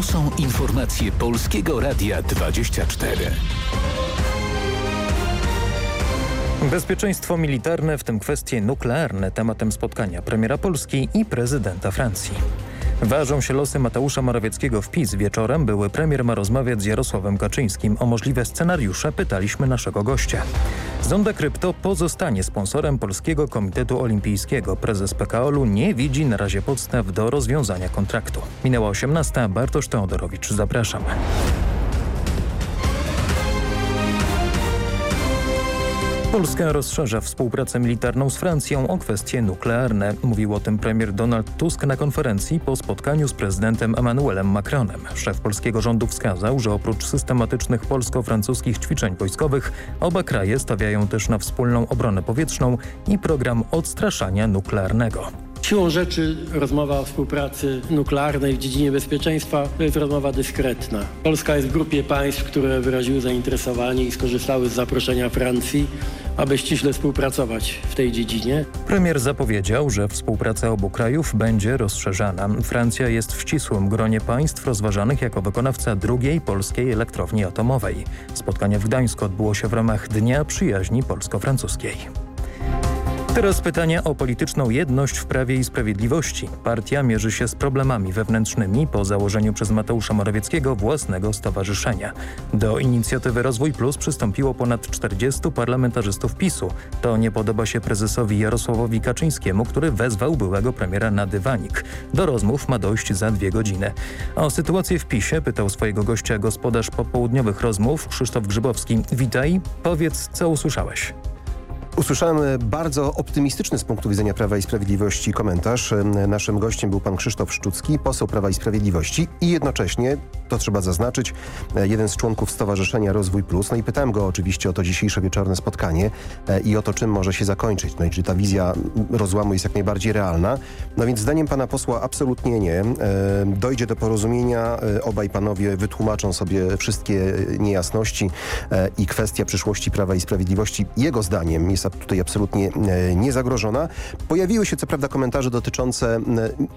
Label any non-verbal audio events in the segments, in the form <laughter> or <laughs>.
To są informacje Polskiego Radia 24. Bezpieczeństwo militarne, w tym kwestie nuklearne, tematem spotkania premiera Polski i prezydenta Francji. Ważą się losy Mateusza Morawieckiego w PiS. Wieczorem były premier ma rozmawiać z Jarosławem Kaczyńskim. O możliwe scenariusze pytaliśmy naszego gościa. Zonda Krypto pozostanie sponsorem Polskiego Komitetu Olimpijskiego. Prezes PKOL-u nie widzi na razie podstaw do rozwiązania kontraktu. Minęła 18. Bartosz Teodorowicz. Zapraszam. Polska rozszerza współpracę militarną z Francją o kwestie nuklearne. Mówił o tym premier Donald Tusk na konferencji po spotkaniu z prezydentem Emmanuelem Macronem. Szef polskiego rządu wskazał, że oprócz systematycznych polsko-francuskich ćwiczeń wojskowych oba kraje stawiają też na wspólną obronę powietrzną i program odstraszania nuklearnego. Siłą rzeczy rozmowa o współpracy nuklearnej w dziedzinie bezpieczeństwa to jest rozmowa dyskretna. Polska jest w grupie państw, które wyraziły zainteresowanie i skorzystały z zaproszenia Francji, aby ściśle współpracować w tej dziedzinie. Premier zapowiedział, że współpraca obu krajów będzie rozszerzana. Francja jest w ścisłym gronie państw rozważanych jako wykonawca drugiej polskiej elektrowni atomowej. Spotkanie w Gdańsku odbyło się w ramach Dnia Przyjaźni Polsko-Francuskiej. Teraz pytania o polityczną jedność w Prawie i Sprawiedliwości. Partia mierzy się z problemami wewnętrznymi po założeniu przez Mateusza Morawieckiego własnego stowarzyszenia. Do inicjatywy Rozwój Plus przystąpiło ponad 40 parlamentarzystów PiSu. To nie podoba się prezesowi Jarosławowi Kaczyńskiemu, który wezwał byłego premiera na dywanik. Do rozmów ma dojść za dwie godziny. O sytuację w PiSie pytał swojego gościa gospodarz popołudniowych rozmów Krzysztof Grzybowski. Witaj, powiedz co usłyszałeś. Usłyszałem bardzo optymistyczny z punktu widzenia Prawa i Sprawiedliwości komentarz. Naszym gościem był pan Krzysztof Szczucki, poseł Prawa i Sprawiedliwości i jednocześnie, to trzeba zaznaczyć, jeden z członków Stowarzyszenia Rozwój Plus. No i pytałem go oczywiście o to dzisiejsze wieczorne spotkanie e, i o to, czym może się zakończyć. No i czy ta wizja rozłamu jest jak najbardziej realna. No więc zdaniem pana posła absolutnie nie. E, dojdzie do porozumienia, e, obaj panowie wytłumaczą sobie wszystkie niejasności i kwestia przyszłości Prawa i Sprawiedliwości jego zdaniem jest tutaj absolutnie e, niezagrożona. Pojawiły się co prawda komentarze dotyczące e,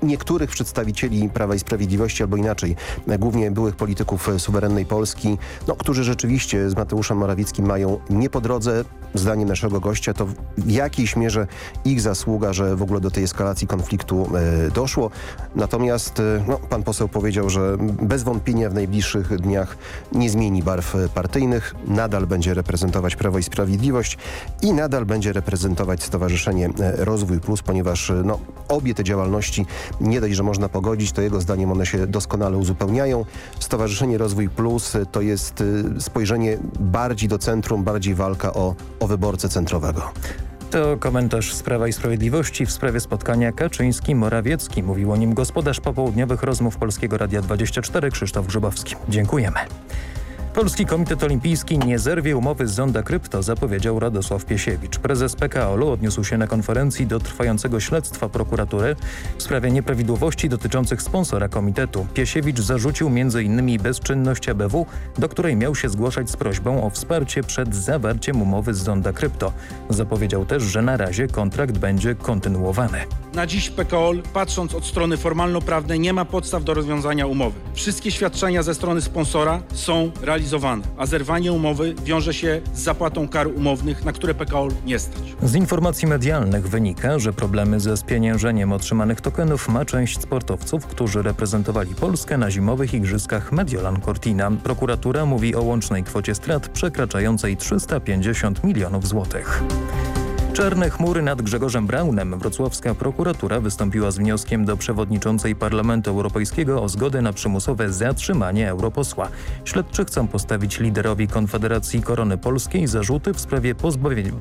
niektórych przedstawicieli Prawa i Sprawiedliwości, albo inaczej, e, głównie byłych polityków suwerennej Polski, no, którzy rzeczywiście z Mateuszem Morawieckim mają nie po drodze. Zdaniem naszego gościa to w jakiejś mierze ich zasługa, że w ogóle do tej eskalacji konfliktu doszło. Natomiast no, pan poseł powiedział, że bez wątpienia w najbliższych dniach nie zmieni barw partyjnych, nadal będzie reprezentować Prawo i Sprawiedliwość i nadal będzie reprezentować Stowarzyszenie e, Rozwój Plus, ponieważ e, no, obie te działalności nie dość, że można pogodzić, to jego zdaniem one się doskonale uzupełniają. Stowarzyszenie Rozwój Plus e, to jest spojrzenie bardziej do centrum, bardziej walka o, o wyborcę centrowego. To komentarz z Prawa i Sprawiedliwości w sprawie spotkania Kaczyński-Morawiecki. Mówił o nim gospodarz popołudniowych rozmów Polskiego Radia 24 Krzysztof Grzybowski. Dziękujemy. Polski Komitet Olimpijski nie zerwie umowy z Zonda Krypto, zapowiedział Radosław Piesiewicz. Prezes PKOL-u odniósł się na konferencji do trwającego śledztwa prokuratury w sprawie nieprawidłowości dotyczących sponsora komitetu. Piesiewicz zarzucił m.in. bezczynność ABW, do której miał się zgłaszać z prośbą o wsparcie przed zawarciem umowy z Zonda Krypto. Zapowiedział też, że na razie kontrakt będzie kontynuowany. Na dziś PKOL, patrząc od strony formalno-prawnej, nie ma podstaw do rozwiązania umowy. Wszystkie świadczenia ze strony sponsora są realizowane a zerwanie umowy wiąże się z zapłatą kar umownych, na które PKO nie stać. Z informacji medialnych wynika, że problemy ze spieniężeniem otrzymanych tokenów ma część sportowców, którzy reprezentowali Polskę na zimowych igrzyskach Mediolan Cortina. Prokuratura mówi o łącznej kwocie strat przekraczającej 350 milionów złotych. Czarne chmury nad Grzegorzem Braunem. Wrocławska prokuratura wystąpiła z wnioskiem do przewodniczącej Parlamentu Europejskiego o zgodę na przymusowe zatrzymanie europosła. Śledczy chcą postawić liderowi Konfederacji Korony Polskiej zarzuty w sprawie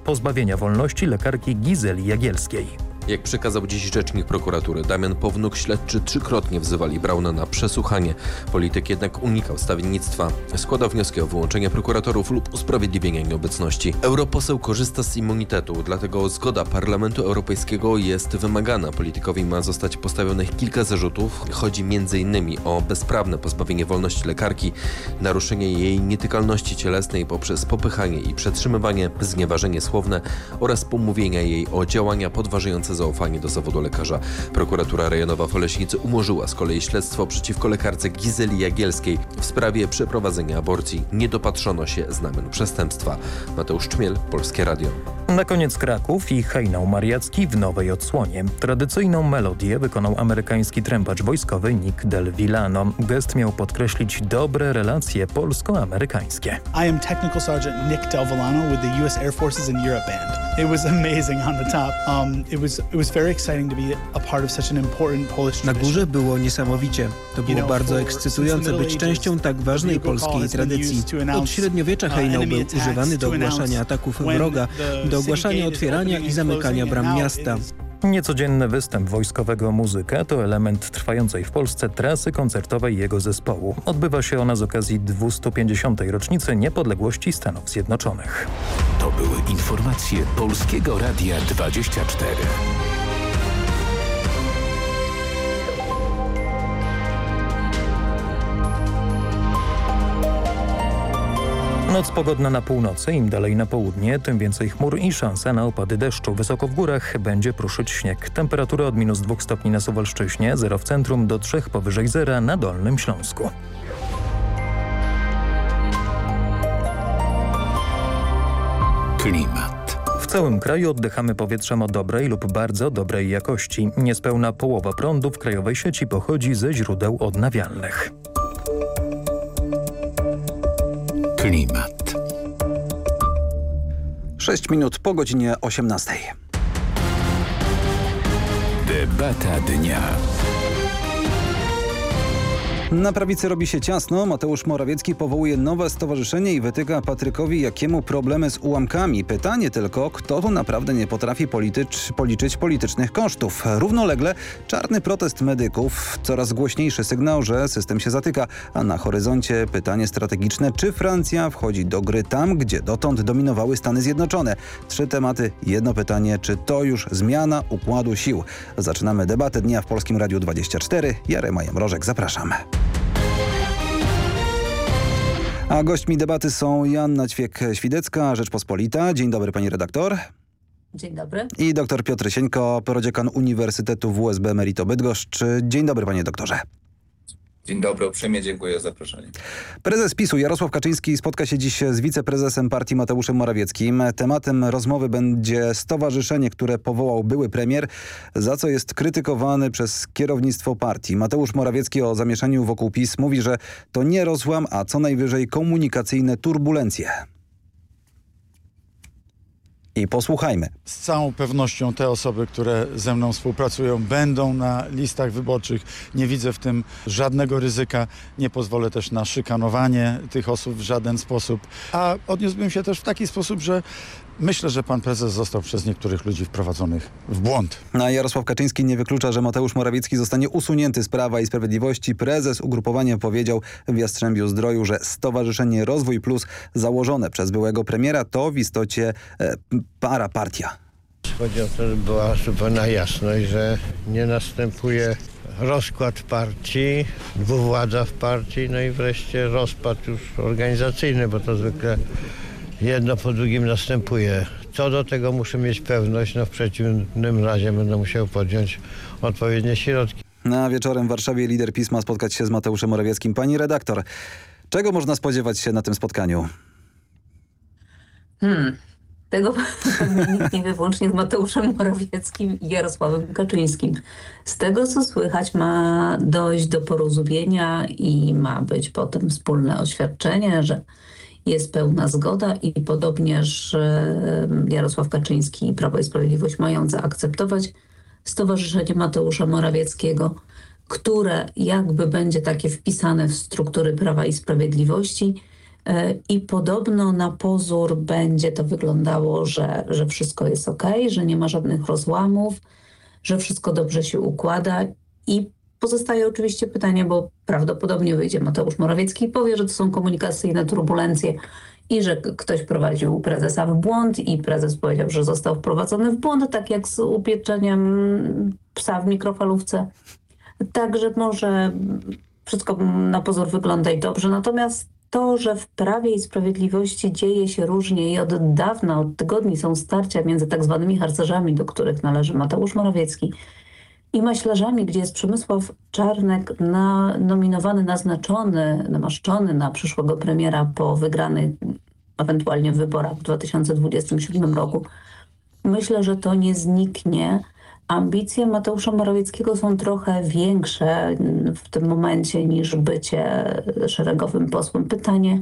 pozbawienia, wolności lekarki Gizeli Jagielskiej. Jak przekazał dziś rzecznik prokuratury Damian Pownuk, śledczy trzykrotnie wzywali Brauna na przesłuchanie. Polityk jednak unikał stawiennictwa. Składał wnioski o wyłączenie prokuratorów lub usprawiedliwienie nieobecności. Europoseł korzysta z immunitetu, dlatego zgoda Parlamentu Europejskiego jest wymagana. Politykowi ma zostać postawionych kilka zarzutów. Chodzi m.in. o bezprawne pozbawienie wolności lekarki, naruszenie jej nietykalności cielesnej poprzez popychanie i przetrzymywanie, znieważenie słowne oraz pomówienia jej o działania podważające zaufanie do zawodu lekarza. Prokuratura rejonowa w Oleśnicy umorzyła z kolei śledztwo przeciwko lekarce Gizeli Jagielskiej w sprawie przeprowadzenia aborcji. Nie dopatrzono się znamion przestępstwa. Mateusz Czmiel, Polskie Radio. Na koniec Kraków i hejnał mariacki w nowej odsłonie. Tradycyjną melodię wykonał amerykański trębacz wojskowy Nick Del Villano. Gest miał podkreślić dobre relacje polsko-amerykańskie. I am Technical Sergeant Nick Del Villano with the U.S. Air Forces in Europe Band. It was amazing on the top. Um, it was Na górze było niesamowicie. To było bardzo ekscytujące być częścią tak ważnej polskiej tradycji. Od średniowiecza hejnał był używany do ogłaszania ataków wroga, do ogłaszania otwierania i zamykania bram miasta. Niecodzienny występ wojskowego muzyka to element trwającej w Polsce trasy koncertowej jego zespołu. Odbywa się ona z okazji 250. rocznicy niepodległości Stanów Zjednoczonych. To były informacje Polskiego Radia 24. Noc pogodna na północy, im dalej na południe, tym więcej chmur i szansa na opady deszczu. Wysoko w górach będzie pruszyć śnieg. Temperatura od minus 2 stopni na Suwalszczyźnie, 0 w centrum do 3 powyżej zera na Dolnym Śląsku. Klimat. W całym kraju oddychamy powietrzem o dobrej lub bardzo dobrej jakości. Niespełna połowa prądu w krajowej sieci pochodzi ze źródeł odnawialnych. Klimat. 6 minut po godzinie 18. Debata dnia. Na prawicy robi się ciasno. Mateusz Morawiecki powołuje nowe stowarzyszenie i wytyka Patrykowi Jakiemu problemy z ułamkami. Pytanie tylko, kto tu naprawdę nie potrafi politycz, policzyć politycznych kosztów. Równolegle czarny protest medyków, coraz głośniejszy sygnał, że system się zatyka, a na horyzoncie pytanie strategiczne, czy Francja wchodzi do gry tam, gdzie dotąd dominowały Stany Zjednoczone. Trzy tematy, jedno pytanie, czy to już zmiana układu sił? Zaczynamy debatę dnia w Polskim Radiu 24. Jarema Jamrożek, zapraszam. A gośćmi debaty są Joanna Ćwiek-Świdecka, Rzeczpospolita. Dzień dobry pani redaktor. Dzień dobry. I dr Piotr Sieńko, prodziekan Uniwersytetu WSB Merito Bydgoszcz. Dzień dobry panie doktorze. Dzień dobry, uprzejmie dziękuję za zaproszenie. Prezes PiSu Jarosław Kaczyński spotka się dziś z wiceprezesem partii Mateuszem Morawieckim. Tematem rozmowy będzie stowarzyszenie, które powołał były premier, za co jest krytykowany przez kierownictwo partii. Mateusz Morawiecki o zamieszaniu wokół PiS mówi, że to nie rozłam, a co najwyżej komunikacyjne turbulencje. I posłuchajmy. Z całą pewnością te osoby, które ze mną współpracują, będą na listach wyborczych. Nie widzę w tym żadnego ryzyka. Nie pozwolę też na szykanowanie tych osób w żaden sposób. A odniósłbym się też w taki sposób, że myślę, że pan prezes został przez niektórych ludzi wprowadzonych w błąd. A Jarosław Kaczyński nie wyklucza, że Mateusz Morawiecki zostanie usunięty z Prawa i Sprawiedliwości. Prezes ugrupowania powiedział w Jastrzębiu Zdroju, że Stowarzyszenie Rozwój Plus założone przez byłego premiera to w istocie e, para partia. Chodzi o to, żeby była zupełna jasność, że nie następuje rozkład partii, dwuwładza w partii, no i wreszcie rozpad już organizacyjny, bo to zwykle jedno po drugim następuje. Co do tego muszę mieć pewność, no w przeciwnym razie będę musiał podjąć odpowiednie środki. Na wieczorem w Warszawie lider PiS ma spotkać się z Mateuszem Morawieckim. Pani redaktor, czego można spodziewać się na tym spotkaniu? Hmm. Tego nikt nie wie wyłącznie z Mateuszem Morawieckim i Jarosławem Kaczyńskim. Z tego, co słychać, ma dojść do porozumienia i ma być potem wspólne oświadczenie, że jest pełna zgoda i podobnież Jarosław Kaczyński i Prawo i Sprawiedliwość mają zaakceptować Stowarzyszenie Mateusza Morawieckiego, które jakby będzie takie wpisane w struktury Prawa i Sprawiedliwości i podobno na pozór będzie to wyglądało, że, że wszystko jest ok, że nie ma żadnych rozłamów, że wszystko dobrze się układa i pozostaje oczywiście pytanie, bo prawdopodobnie wyjdzie Mateusz Morawiecki i powie, że to są komunikacyjne turbulencje i że ktoś prowadził prezesa w błąd i prezes powiedział, że został wprowadzony w błąd, tak jak z upieczeniem psa w mikrofalówce. Także może wszystko na pozór wygląda i dobrze, natomiast to, że w Prawie i Sprawiedliwości dzieje się różnie i od dawna, od tygodni są starcia między tak zwanymi harcerzami, do których należy Mateusz Morawiecki, i maślarzami, gdzie jest Przemysław Czarnek na, nominowany, naznaczony, namaszczony na przyszłego premiera po wygranych ewentualnie wyborach w 2027 roku. Myślę, że to nie zniknie. Ambicje Mateusza Morawieckiego są trochę większe w tym momencie niż bycie szeregowym posłem. Pytanie,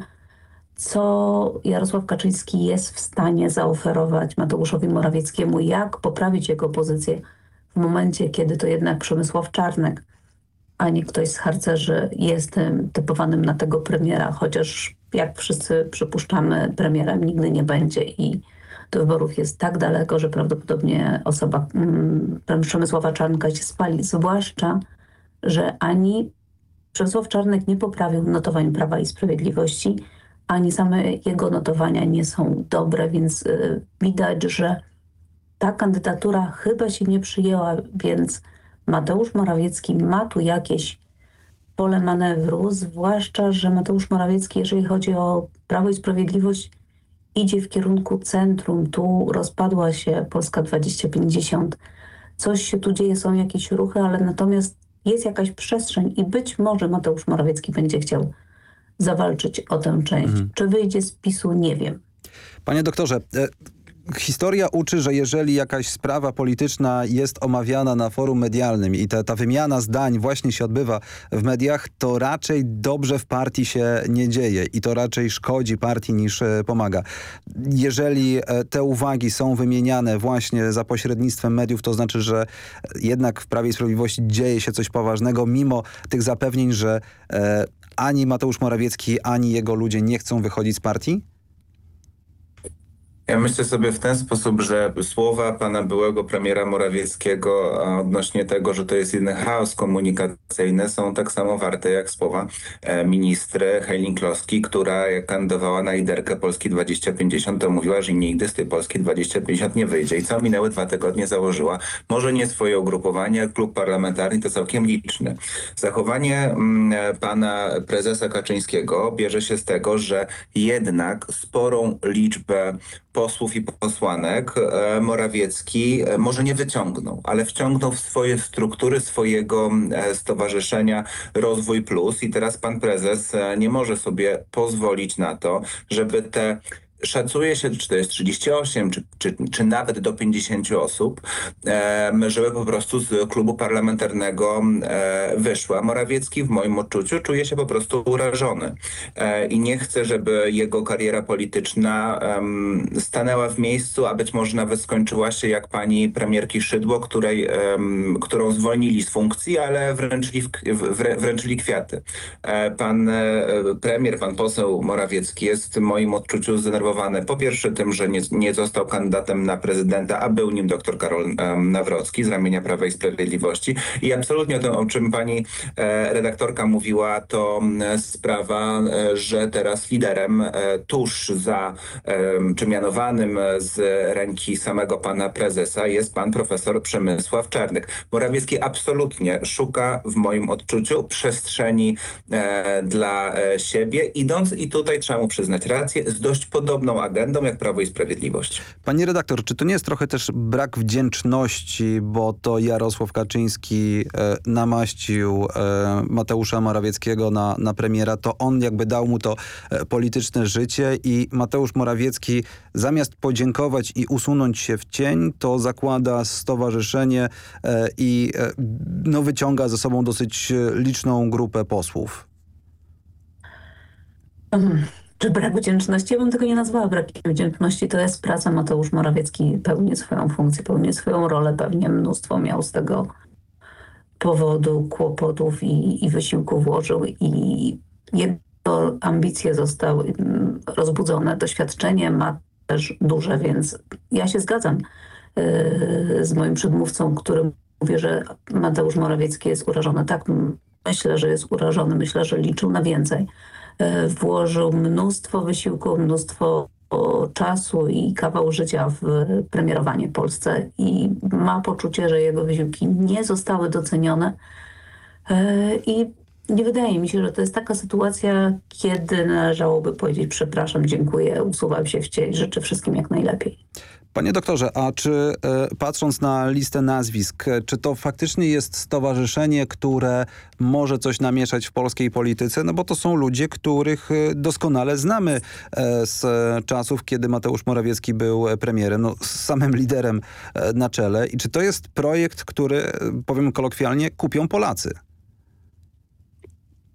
co Jarosław Kaczyński jest w stanie zaoferować Mateuszowi Morawieckiemu, jak poprawić jego pozycję w momencie, kiedy to jednak Przemysław Czarnek, a nie ktoś z harcerzy jest typowanym na tego premiera, chociaż jak wszyscy przypuszczamy, premierem nigdy nie będzie i do wyborów jest tak daleko, że prawdopodobnie osoba mm, Przemysława Czarnka się spali, zwłaszcza, że ani Przemysław Czarnek nie poprawił notowań Prawa i Sprawiedliwości, ani same jego notowania nie są dobre, więc y, widać, że ta kandydatura chyba się nie przyjęła, więc Mateusz Morawiecki ma tu jakieś pole manewru, zwłaszcza, że Mateusz Morawiecki, jeżeli chodzi o Prawo i Sprawiedliwość, idzie w kierunku centrum. Tu rozpadła się Polska 2050. Coś się tu dzieje, są jakieś ruchy, ale natomiast jest jakaś przestrzeń i być może Mateusz Morawiecki będzie chciał zawalczyć o tę część. Mhm. Czy wyjdzie z PiSu, nie wiem. Panie doktorze, e, historia uczy, że jeżeli jakaś sprawa polityczna jest omawiana na forum medialnym i ta, ta wymiana zdań właśnie się odbywa w mediach, to raczej dobrze w partii się nie dzieje i to raczej szkodzi partii niż e, pomaga. Jeżeli e, te uwagi są wymieniane właśnie za pośrednictwem mediów, to znaczy, że jednak w Prawie i Sprawiedliwości dzieje się coś poważnego, mimo tych zapewnień, że e, ani Mateusz Morawiecki, ani jego ludzie nie chcą wychodzić z partii? Ja myślę sobie w ten sposób, że słowa pana byłego premiera Morawieckiego odnośnie tego, że to jest jeden chaos komunikacyjny są tak samo warte jak słowa e, ministry Helen Kloski, która jak kandydowała na liderkę Polski 2050 to mówiła, że nigdy z tej Polski 2050 nie wyjdzie. I co minęły dwa tygodnie założyła, może nie swoje ugrupowanie, klub parlamentarny to całkiem liczny. Zachowanie mm, pana prezesa Kaczyńskiego bierze się z tego, że jednak sporą liczbę posłów i posłanek e, Morawiecki e, może nie wyciągnął, ale wciągnął w swoje struktury swojego e, stowarzyszenia Rozwój Plus. I teraz pan prezes nie może sobie pozwolić na to, żeby te szacuje się, czy to jest 38, czy, czy, czy nawet do 50 osób, żeby po prostu z klubu parlamentarnego e, wyszły. A Morawiecki w moim odczuciu czuje się po prostu urażony e, i nie chce, żeby jego kariera polityczna stanęła w miejscu, a być może nawet skończyła się jak pani premierki Szydło, której, którą zwolnili z funkcji, ale wręczyli, wręczyli kwiaty. E, pan premier, pan poseł Morawiecki jest w moim odczuciu zdenerwowany po pierwsze tym, że nie, nie został kandydatem na prezydenta, a był nim dr Karol Nawrocki z ramienia Prawa i Sprawiedliwości. I absolutnie o tym, o czym pani e, redaktorka mówiła, to sprawa, e, że teraz liderem e, tuż za, czy mianowanym z ręki samego pana prezesa jest pan profesor Przemysław Czarnek. Morawiecki absolutnie szuka w moim odczuciu przestrzeni dla siebie, idąc, i tutaj trzeba mu przyznać rację, z dość podobną podobną agendą jak Prawo i Sprawiedliwość. Pani redaktor, czy to nie jest trochę też brak wdzięczności, bo to Jarosław Kaczyński e, namaścił e, Mateusza Morawieckiego na, na premiera, to on jakby dał mu to e, polityczne życie i Mateusz Morawiecki zamiast podziękować i usunąć się w cień, to zakłada stowarzyszenie e, i e, no, wyciąga ze sobą dosyć e, liczną grupę posłów. Mhm czy brak wdzięczności? Ja bym tego nie nazwała brakiem wdzięczności. To jest praca. Mateusz Morawiecki pełni swoją funkcję, pełni swoją rolę. Pewnie mnóstwo miał z tego powodu kłopotów i, i wysiłku włożył i jego ambicje zostały mm, rozbudzone. Doświadczenie ma też duże, więc ja się zgadzam yy, z moim przedmówcą, który mówi, że Mateusz Morawiecki jest urażony. Tak, myślę, że jest urażony. Myślę, że liczył na więcej. E, włożył mnóstwo wysiłku, mnóstwo czasu i kawał życia w premierowanie Polsce i ma poczucie, że jego wysiłki nie zostały docenione e, i nie wydaje mi się, że to jest taka sytuacja, kiedy należałoby powiedzieć przepraszam, dziękuję, usuwam się w cień, życzę wszystkim jak najlepiej. Panie doktorze, a czy e, patrząc na listę nazwisk, e, czy to faktycznie jest stowarzyszenie, które może coś namieszać w polskiej polityce? No bo to są ludzie, których e, doskonale znamy z czasów, kiedy Mateusz Morawiecki był premierem, no, z samym liderem na czele. I czy to jest projekt, który, powiem kolokwialnie, kupią Polacy?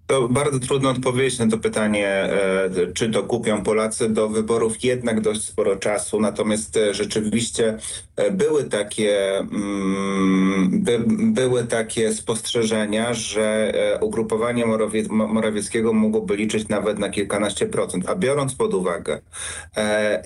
To bardzo trudno odpowiedzieć na to pytanie, e, czy to kupią Polacy. Do wyborów jednak dość sporo czasu, natomiast e, rzeczywiście były takie, mm, by, były takie spostrzeżenia, że ugrupowanie Morawie, Morawieckiego mogłoby liczyć nawet na kilkanaście procent. A biorąc pod uwagę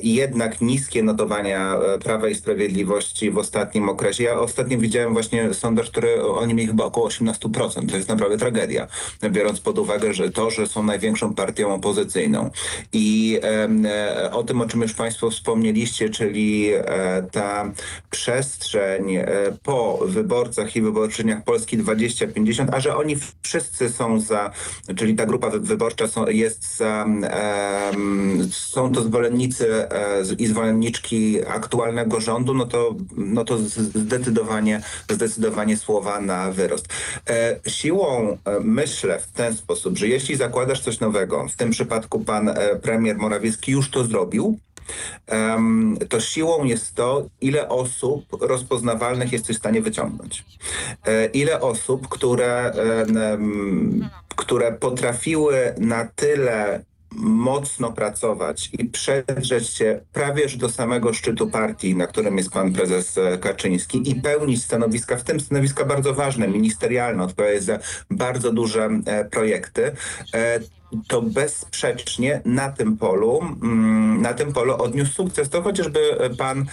jednak niskie notowania Prawa i Sprawiedliwości w ostatnim okresie, ja ostatnio widziałem właśnie sondaż, który oni mieli chyba około 18%. To jest naprawdę tragedia, biorąc pod uwagę, że to, że są największą partią opozycyjną i e, o tym, o czym już Państwo wspomnieliście, czyli e, ta przestrzeń e, po wyborcach i wyborczyniach Polski 2050, a że oni wszyscy są za, czyli ta grupa wyborcza są, jest za, są to zwolennicy i zwolenniczki aktualnego rządu, no to, no to zdecydowanie, zdecydowanie słowa na wyrost. Siłą, myślę, w ten sposób, że jeśli zakładasz coś nowego, w tym przypadku pan e, premier Morawiecki już to zrobił, to siłą jest to, ile osób rozpoznawalnych jesteś w stanie wyciągnąć. E, ile osób, które, które potrafiły na tyle mocno pracować i przedrzeć się prawie już do samego szczytu partii, na którym jest pan prezes e, Kaczyński i pełnić stanowiska, w tym stanowiska bardzo ważne, ministerialne, odpowiadać za bardzo duże e, projekty to bezsprzecznie na tym polu, mm, na tym polu odniósł sukces. To chociażby pan,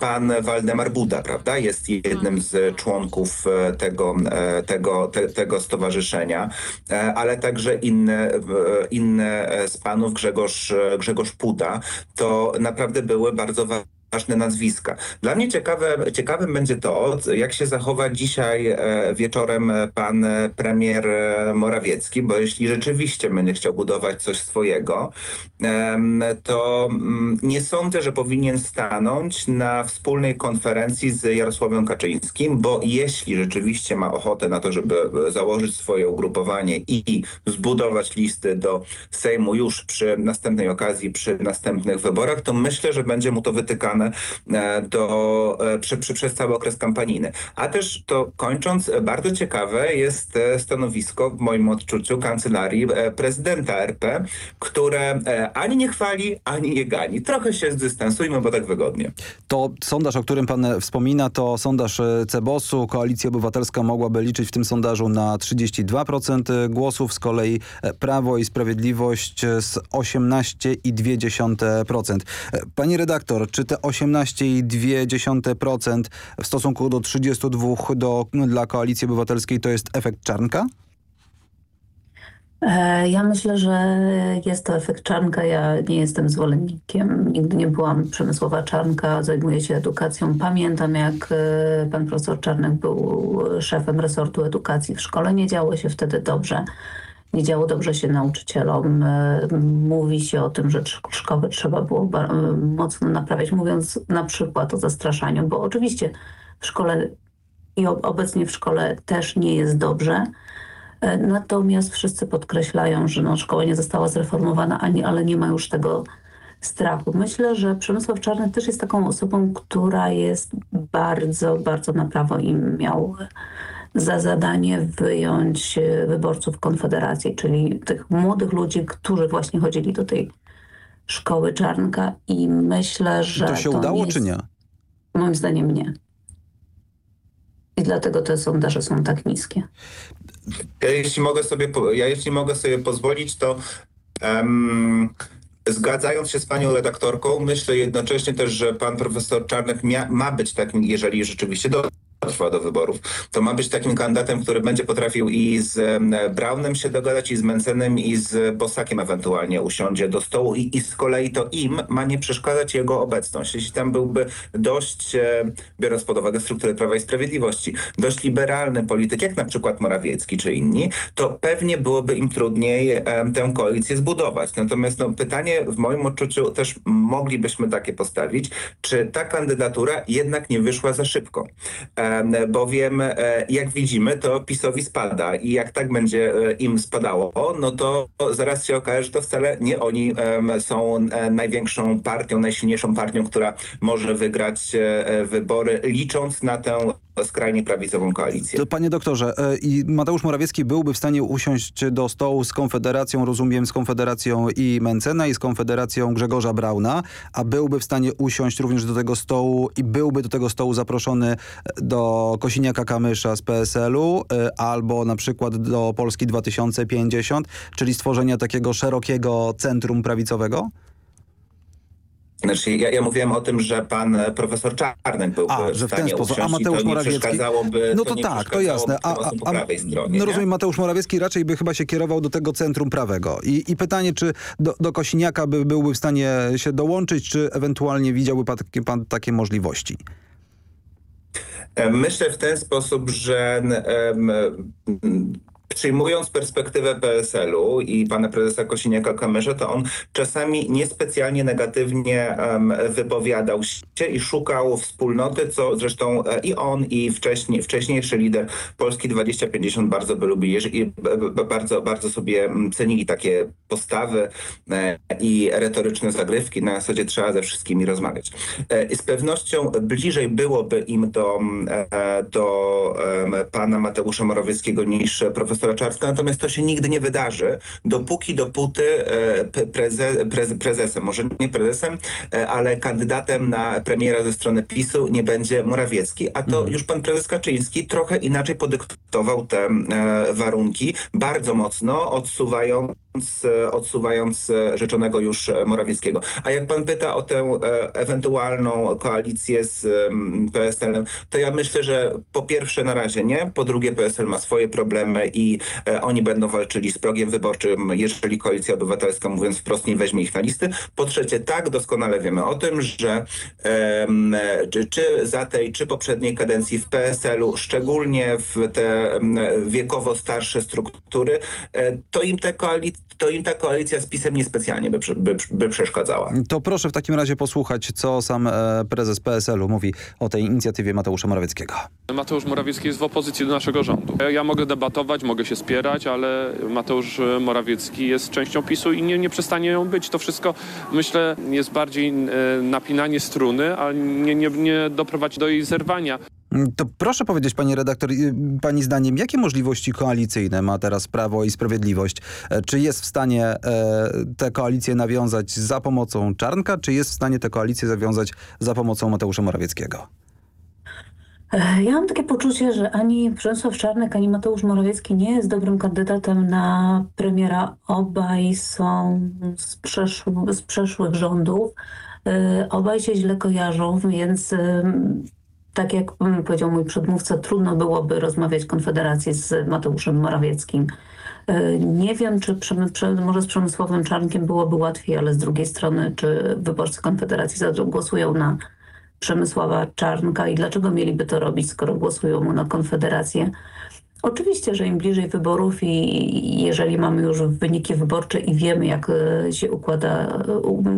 pan Waldemar Buda, prawda? Jest jednym z członków e, tego, e, tego, te, tego stowarzyszenia, e, ale także inne, inne z panów Grzegorz, Grzegorz Puda. To naprawdę były bardzo ważne ważne nazwiska. Dla mnie ciekawe, ciekawym będzie to, jak się zachowa dzisiaj e, wieczorem pan premier Morawiecki, bo jeśli rzeczywiście będzie chciał budować coś swojego, to mm, nie sądzę, że powinien stanąć na wspólnej konferencji z Jarosławem Kaczyńskim, bo jeśli rzeczywiście ma ochotę na to, żeby założyć swoje ugrupowanie i zbudować listy do Sejmu już przy następnej okazji, przy następnych wyborach, to myślę, że będzie mu to wytykane E, do, e, przy, przy, przez cały okres kampanijny. A też to kończąc, e, bardzo ciekawe jest stanowisko w moim odczuciu kancelarii prezydenta RP, które ani nie chwali, ani nie gani. Trochę się zdystansujmy, bo tak wygodnie. To sondaż, o którym pan wspomina, to sondaż Cebosu. Koalicja Obywatelska mogłaby liczyć w tym sondażu na 32% głosów, z kolei Prawo i Sprawiedliwość z 18,2%. Pani redaktor, czy te 18,2% w stosunku do 32 do, dla Koalicji Obywatelskiej to jest efekt czarnka? E, ja myślę, że jest to efekt czarnka. Ja nie jestem zwolennikiem, nigdy nie byłam przemysłowa czarnka, zajmuję się edukacją. Pamiętam, jak e, pan profesor Czarnek był szefem resortu edukacji w szkole. Nie działo się wtedy dobrze nie działo dobrze się nauczycielom. E, mówi się o tym, że szkoły trzeba było e, mocno naprawiać, mówiąc na przykład o zastraszaniu, bo oczywiście w szkole i obecnie w szkole też nie jest dobrze. E, natomiast wszyscy podkreślają, że no, szkoła nie została zreformowana, ani, ale nie ma już tego strachu. Myślę, że Przemysław Czarny też jest taką osobą, która jest bardzo, bardzo na prawo i miał za zadanie wyjąć e, wyborców Konfederacji, czyli tych młodych ludzi, którzy właśnie chodzili do tej szkoły Czarnka i myślę, że... To się to udało jest, czy nie? Moim zdaniem nie. I dlatego te sondaże są tak niskie. Ja jeśli mogę sobie, ja jeśli mogę sobie pozwolić, to um, zgadzając się z panią redaktorką, myślę jednocześnie też, że pan profesor Czarnek mia, ma być takim, jeżeli rzeczywiście do trwa do wyborów, to ma być takim kandydatem, który będzie potrafił i z Braunem się dogadać, i z Mencenem, i z Bosakiem ewentualnie usiądzie do stołu i, i z kolei to im ma nie przeszkadzać jego obecność. Jeśli tam byłby dość, biorąc pod uwagę strukturę Prawa i Sprawiedliwości, dość liberalny polityk, jak na przykład Morawiecki czy inni, to pewnie byłoby im trudniej tę koalicję zbudować. Natomiast no, pytanie w moim odczuciu też moglibyśmy takie postawić, czy ta kandydatura jednak nie wyszła za szybko bowiem e, jak widzimy to PiSowi spada i jak tak będzie e, im spadało, no to zaraz się okaże, że to wcale nie oni są e, największą partią, najsilniejszą partią, która może wygrać wybory, licząc na tę skrajnie prawicową koalicję. Panie doktorze, i Mateusz Morawiecki byłby w stanie usiąść do stołu z Konfederacją, rozumiem, z Konfederacją i Mencena i z Konfederacją Grzegorza Brauna, a byłby w stanie usiąść również do tego stołu i byłby do tego stołu zaproszony do Kosiniaka-Kamysza z PSL-u y, albo na przykład do Polski 2050, czyli stworzenia takiego szerokiego centrum prawicowego? Znaczy, ja, ja, mówiłem o tym, że pan profesor Czarnek był a, że w ten sposób. A Mateusz Morawiecki. No to, to tak, to jasne. A, a, a stronie, no rozumiem, Mateusz Morawiecki raczej by chyba się kierował do tego centrum prawego. I, i pytanie, czy do, do Kosiniaka by, byłby w stanie się dołączyć, czy ewentualnie widziałby pan, pan takie możliwości? Myślę w ten sposób, że przyjmując perspektywę PSL-u i pana prezesa Kosiniaka-Kamysza, to on czasami niespecjalnie negatywnie um, wypowiadał się i szukał wspólnoty, co zresztą e, i on i wcześniej, wcześniejszy lider Polski 2050 bardzo by lubili i bardzo, bardzo sobie cenili takie postawy e, i retoryczne zagrywki. Na zasadzie trzeba ze wszystkimi rozmawiać. E, z pewnością bliżej byłoby im do, do pana Mateusza Morawieckiego niż profesor natomiast to się nigdy nie wydarzy, dopóki dopóty e, preze, preze, prezesem, może nie prezesem, e, ale kandydatem na premiera ze strony PiSu nie będzie Morawiecki, a to mhm. już pan prezes Kaczyński trochę inaczej podyktował te e, warunki, bardzo mocno odsuwają odsuwając rzeczonego już Morawieckiego. A jak pan pyta o tę ewentualną koalicję z PSL-em, to ja myślę, że po pierwsze na razie nie, po drugie PSL ma swoje problemy i e, oni będą walczyli z progiem wyborczym, jeżeli Koalicja Obywatelska, mówiąc wprost, nie weźmie ich na listy. Po trzecie, tak, doskonale wiemy o tym, że czy, czy za tej, czy poprzedniej kadencji w PSL-u, szczególnie w te wiekowo starsze struktury, e, to im te koalicje to im ta koalicja z PiSem niespecjalnie by, by, by przeszkadzała. To proszę w takim razie posłuchać, co sam e, prezes PSL-u mówi o tej inicjatywie Mateusza Morawieckiego. Mateusz Morawiecki jest w opozycji do naszego rządu. Ja mogę debatować, mogę się spierać, ale Mateusz Morawiecki jest częścią PiSu i nie, nie przestanie ją być. To wszystko, myślę, jest bardziej e, napinanie struny, a nie, nie, nie doprowadzi do jej zerwania. To proszę powiedzieć, pani redaktor, y, pani zdaniem, jakie możliwości koalicyjne ma teraz Prawo i Sprawiedliwość? E, czy jest w stanie e, te koalicje nawiązać za pomocą Czarnka, czy jest w stanie te koalicje zawiązać za pomocą Mateusza Morawieckiego? Ja mam takie poczucie, że ani Przemysław Czarnek, ani Mateusz Morawiecki nie jest dobrym kandydatem na premiera. Obaj są z, przeszł z przeszłych rządów. Obaj się źle kojarzą, więc tak jak powiedział mój przedmówca, trudno byłoby rozmawiać Konfederacji z Mateuszem Morawieckim. E, nie wiem, czy może z Przemysłowym Czarnkiem byłoby łatwiej, ale z drugiej strony, czy wyborcy Konfederacji głosują na Przemysława Czarnka i dlaczego mieliby to robić, skoro głosują na Konfederację? Oczywiście, że im bliżej wyborów i jeżeli mamy już wyniki wyborcze i wiemy, jak e, się układa,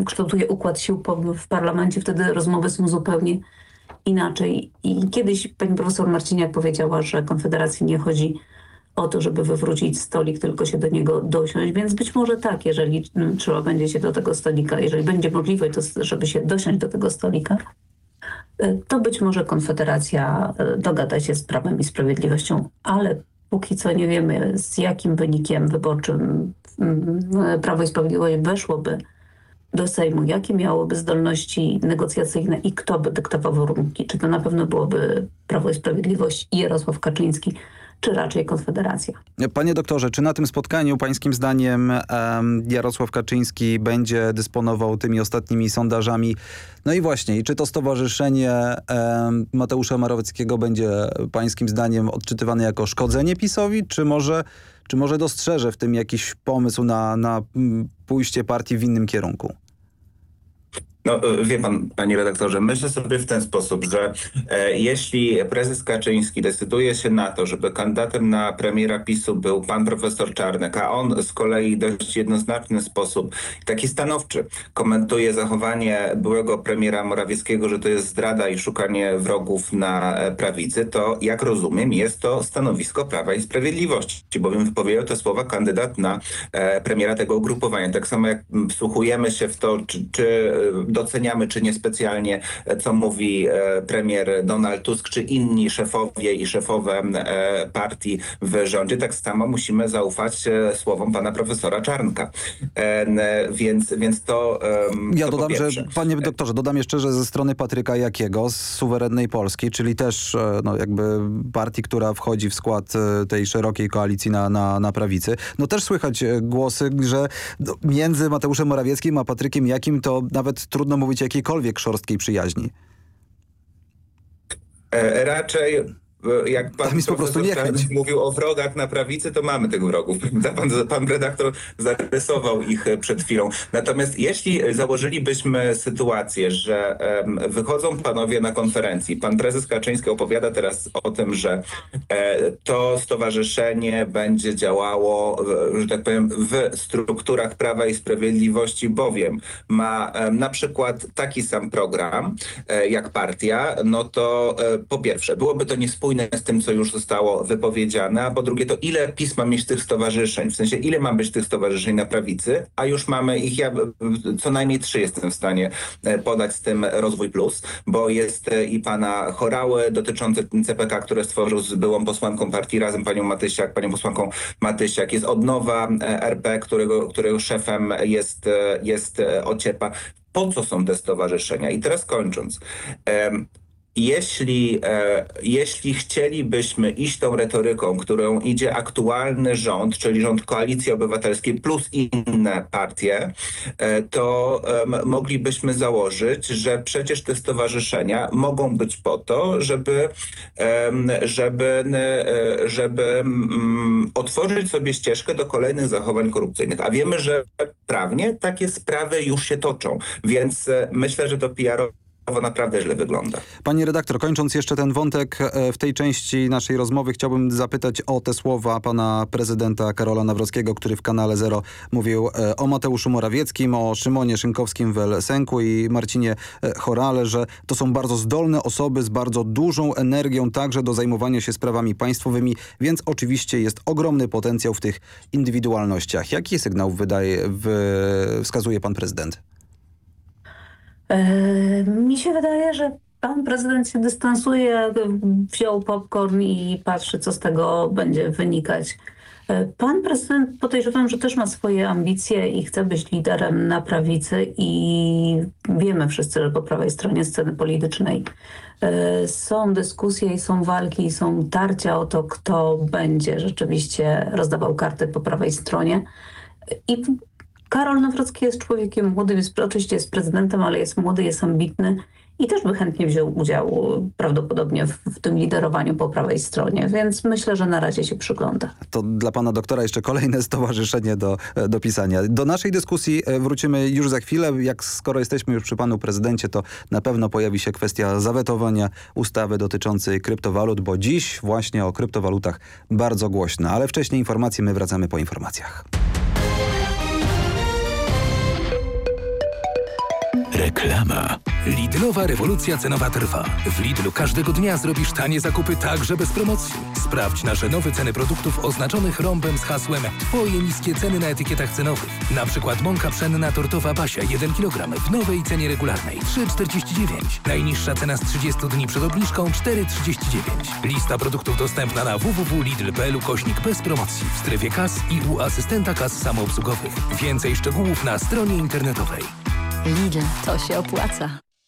kształtuje układ sił w parlamencie, wtedy rozmowy są zupełnie inaczej. I kiedyś pani profesor Marciniak powiedziała, że Konfederacji nie chodzi o to, żeby wywrócić stolik, tylko się do niego dosiąść, więc być może tak, jeżeli mm, trzeba będzie się do tego stolika, jeżeli będzie możliwe, to żeby się dosiąść do tego stolika, e, to być może Konfederacja e, dogada się z Prawem i Sprawiedliwością, ale póki co nie wiemy, z jakim wynikiem wyborczym mm, Prawo i Sprawiedliwość weszłoby do Sejmu, jakie miałoby zdolności negocjacyjne i kto by dyktował warunki? Czy to na pewno byłoby Prawo i Sprawiedliwość i Jarosław Kaczyński, czy raczej Konfederacja. Panie doktorze, czy na tym spotkaniu pańskim zdaniem Jarosław Kaczyński będzie dysponował tymi ostatnimi sondażami? No i właśnie, czy to stowarzyszenie Mateusza Morawieckiego będzie pańskim zdaniem odczytywane jako szkodzenie PiSowi, czy może, czy może dostrzeże w tym jakiś pomysł na, na mm, pójście partii w innym kierunku? No, wie pan, panie redaktorze, myślę sobie w ten sposób, że e, jeśli prezes Kaczyński decyduje się na to, żeby kandydatem na premiera PiSu był pan profesor Czarnek, a on z kolei dość jednoznaczny sposób, taki stanowczy, komentuje zachowanie byłego premiera Morawieckiego, że to jest zdrada i szukanie wrogów na e, prawicy, to jak rozumiem jest to stanowisko Prawa i Sprawiedliwości, bowiem wypowiedział te słowa kandydat na e, premiera tego ugrupowania. Tak samo jak wsłuchujemy się w to, czy, czy doceniamy, czy niespecjalnie, e, co mówi e, premier Donald Tusk, czy inni szefowie i szefowe e, partii w rządzie, tak samo musimy zaufać słowom pana profesora Czarnka. Więc, więc to Ja to dodam, że panie doktorze, dodam jeszcze, że ze strony Patryka Jakiego z suwerennej Polski, czyli też no, jakby partii, która wchodzi w skład tej szerokiej koalicji na, na, na prawicy, no też słychać głosy, że no, między Mateuszem Morawieckim a Patrykiem Jakim to nawet trudno mówić o jakiejkolwiek szorstkiej przyjaźni. E, raczej jak pan, po prostu mówił o wrogach na prawicy, to mamy tych wrogów. <laughs> Pan, pan redaktor zarysował ich e, przed chwilą. Natomiast jeśli założylibyśmy sytuację, że wychodzą panowie na konferencji, pan prezes Kaczyński opowiada teraz o tym, że e, to stowarzyszenie będzie działało, że tak powiem, w strukturach Prawa i Sprawiedliwości, bowiem ma e, na przykład taki sam program e, jak partia, no to e, po pierwsze, byłoby to niespójne spójne z tym, co już zostało wypowiedziane, a po drugie to ile PiS ma mieć tych stowarzyszeń, w sensie ile ma być tych stowarzyszeń na prawicy, a już mamy ich, ja co najmniej trzy jestem w stanie e, podać z tym Rozwój Plus, bo jest e, i pana Chorały dotyczące CPK, które stworzył z byłą posłanką partii Razem, panią Matysiak, panią posłanką Matysiak, jest Odnowa e, RP, którego, którego szefem jest, jest Ociepa. Po co są te stowarzyszenia? I teraz kończąc, jeśli, e, jeśli chcielibyśmy iść tą retoryką, którą idzie aktualny rząd, czyli rząd Koalicji Obywatelskiej plus inne partie, e, to e, moglibyśmy założyć, że przecież te stowarzyszenia mogą być po to, żeby, żeby, e, żeby mm, otworzyć sobie ścieżkę do kolejnych zachowań korupcyjnych. A wiemy, że prawnie takie sprawy już się toczą, więc e, myślę, że to PR naprawdę źle wygląda. Pani redaktor, kończąc jeszcze ten wątek, e, w tej części naszej rozmowy chciałbym zapytać o te słowa pana prezydenta Karola Nawrockiego, który w kanale Zero mówił e, o Mateuszu Morawieckim, o Szymonie Szynkowskim w Elsenku i Marcinie e, Chorale, że to są bardzo zdolne osoby z bardzo dużą energią także do zajmowania się sprawami państwowymi, więc oczywiście jest ogromny potencjał w tych indywidualnościach. Jaki sygnał wydaje, w, wskazuje pan prezydent? Mi się wydaje, że pan prezydent się dystansuje, wziął popcorn i patrzy, co z tego będzie wynikać. E, pan prezydent podejrzewam, że też ma swoje ambicje i chce być liderem na prawicy i wiemy wszyscy, że po prawej stronie sceny politycznej e, są dyskusje i są walki i są tarcia o to, kto będzie rzeczywiście rozdawał karty po prawej stronie. I Karol Nawrocki jest człowiekiem młodym, jest, oczywiście jest prezydentem, ale jest młody, jest ambitny i też by chętnie wziął udział prawdopodobnie w, w, tym liderowaniu po prawej stronie, więc myślę, że na razie się przygląda. To dla pana doktora jeszcze kolejne <laughs> stowarzyszenie do, do pisania. Do naszej dyskusji e, wrócimy już za chwilę. Jak skoro jesteśmy już przy panu prezydencie, to na pewno pojawi się kwestia zawetowania ustawy dotyczącej kryptowalut, bo dziś właśnie o kryptowalutach bardzo głośno. Ale wcześniej informacje, my wracamy po informacjach. Reklama. Lidlowa rewolucja cenowa trwa. W Lidlu każdego dnia zrobisz tanie zakupy także bez promocji. Sprawdź nasze nowe ceny produktów oznaczonych rąbem z hasłem Twoje niskie ceny na etykietach cenowych. Na przykład mąka pszenna tortowa Basia 1 kg w nowej cenie regularnej 3,49. Najniższa cena z 30 dni przed obniżką 4,39. Lista produktów dostępna na www.lidl.pl kośnik bez promocji w strefie kas i u asystenta kas samoobsługowych. Więcej szczegółów na stronie internetowej. Lidl, to się opłaca.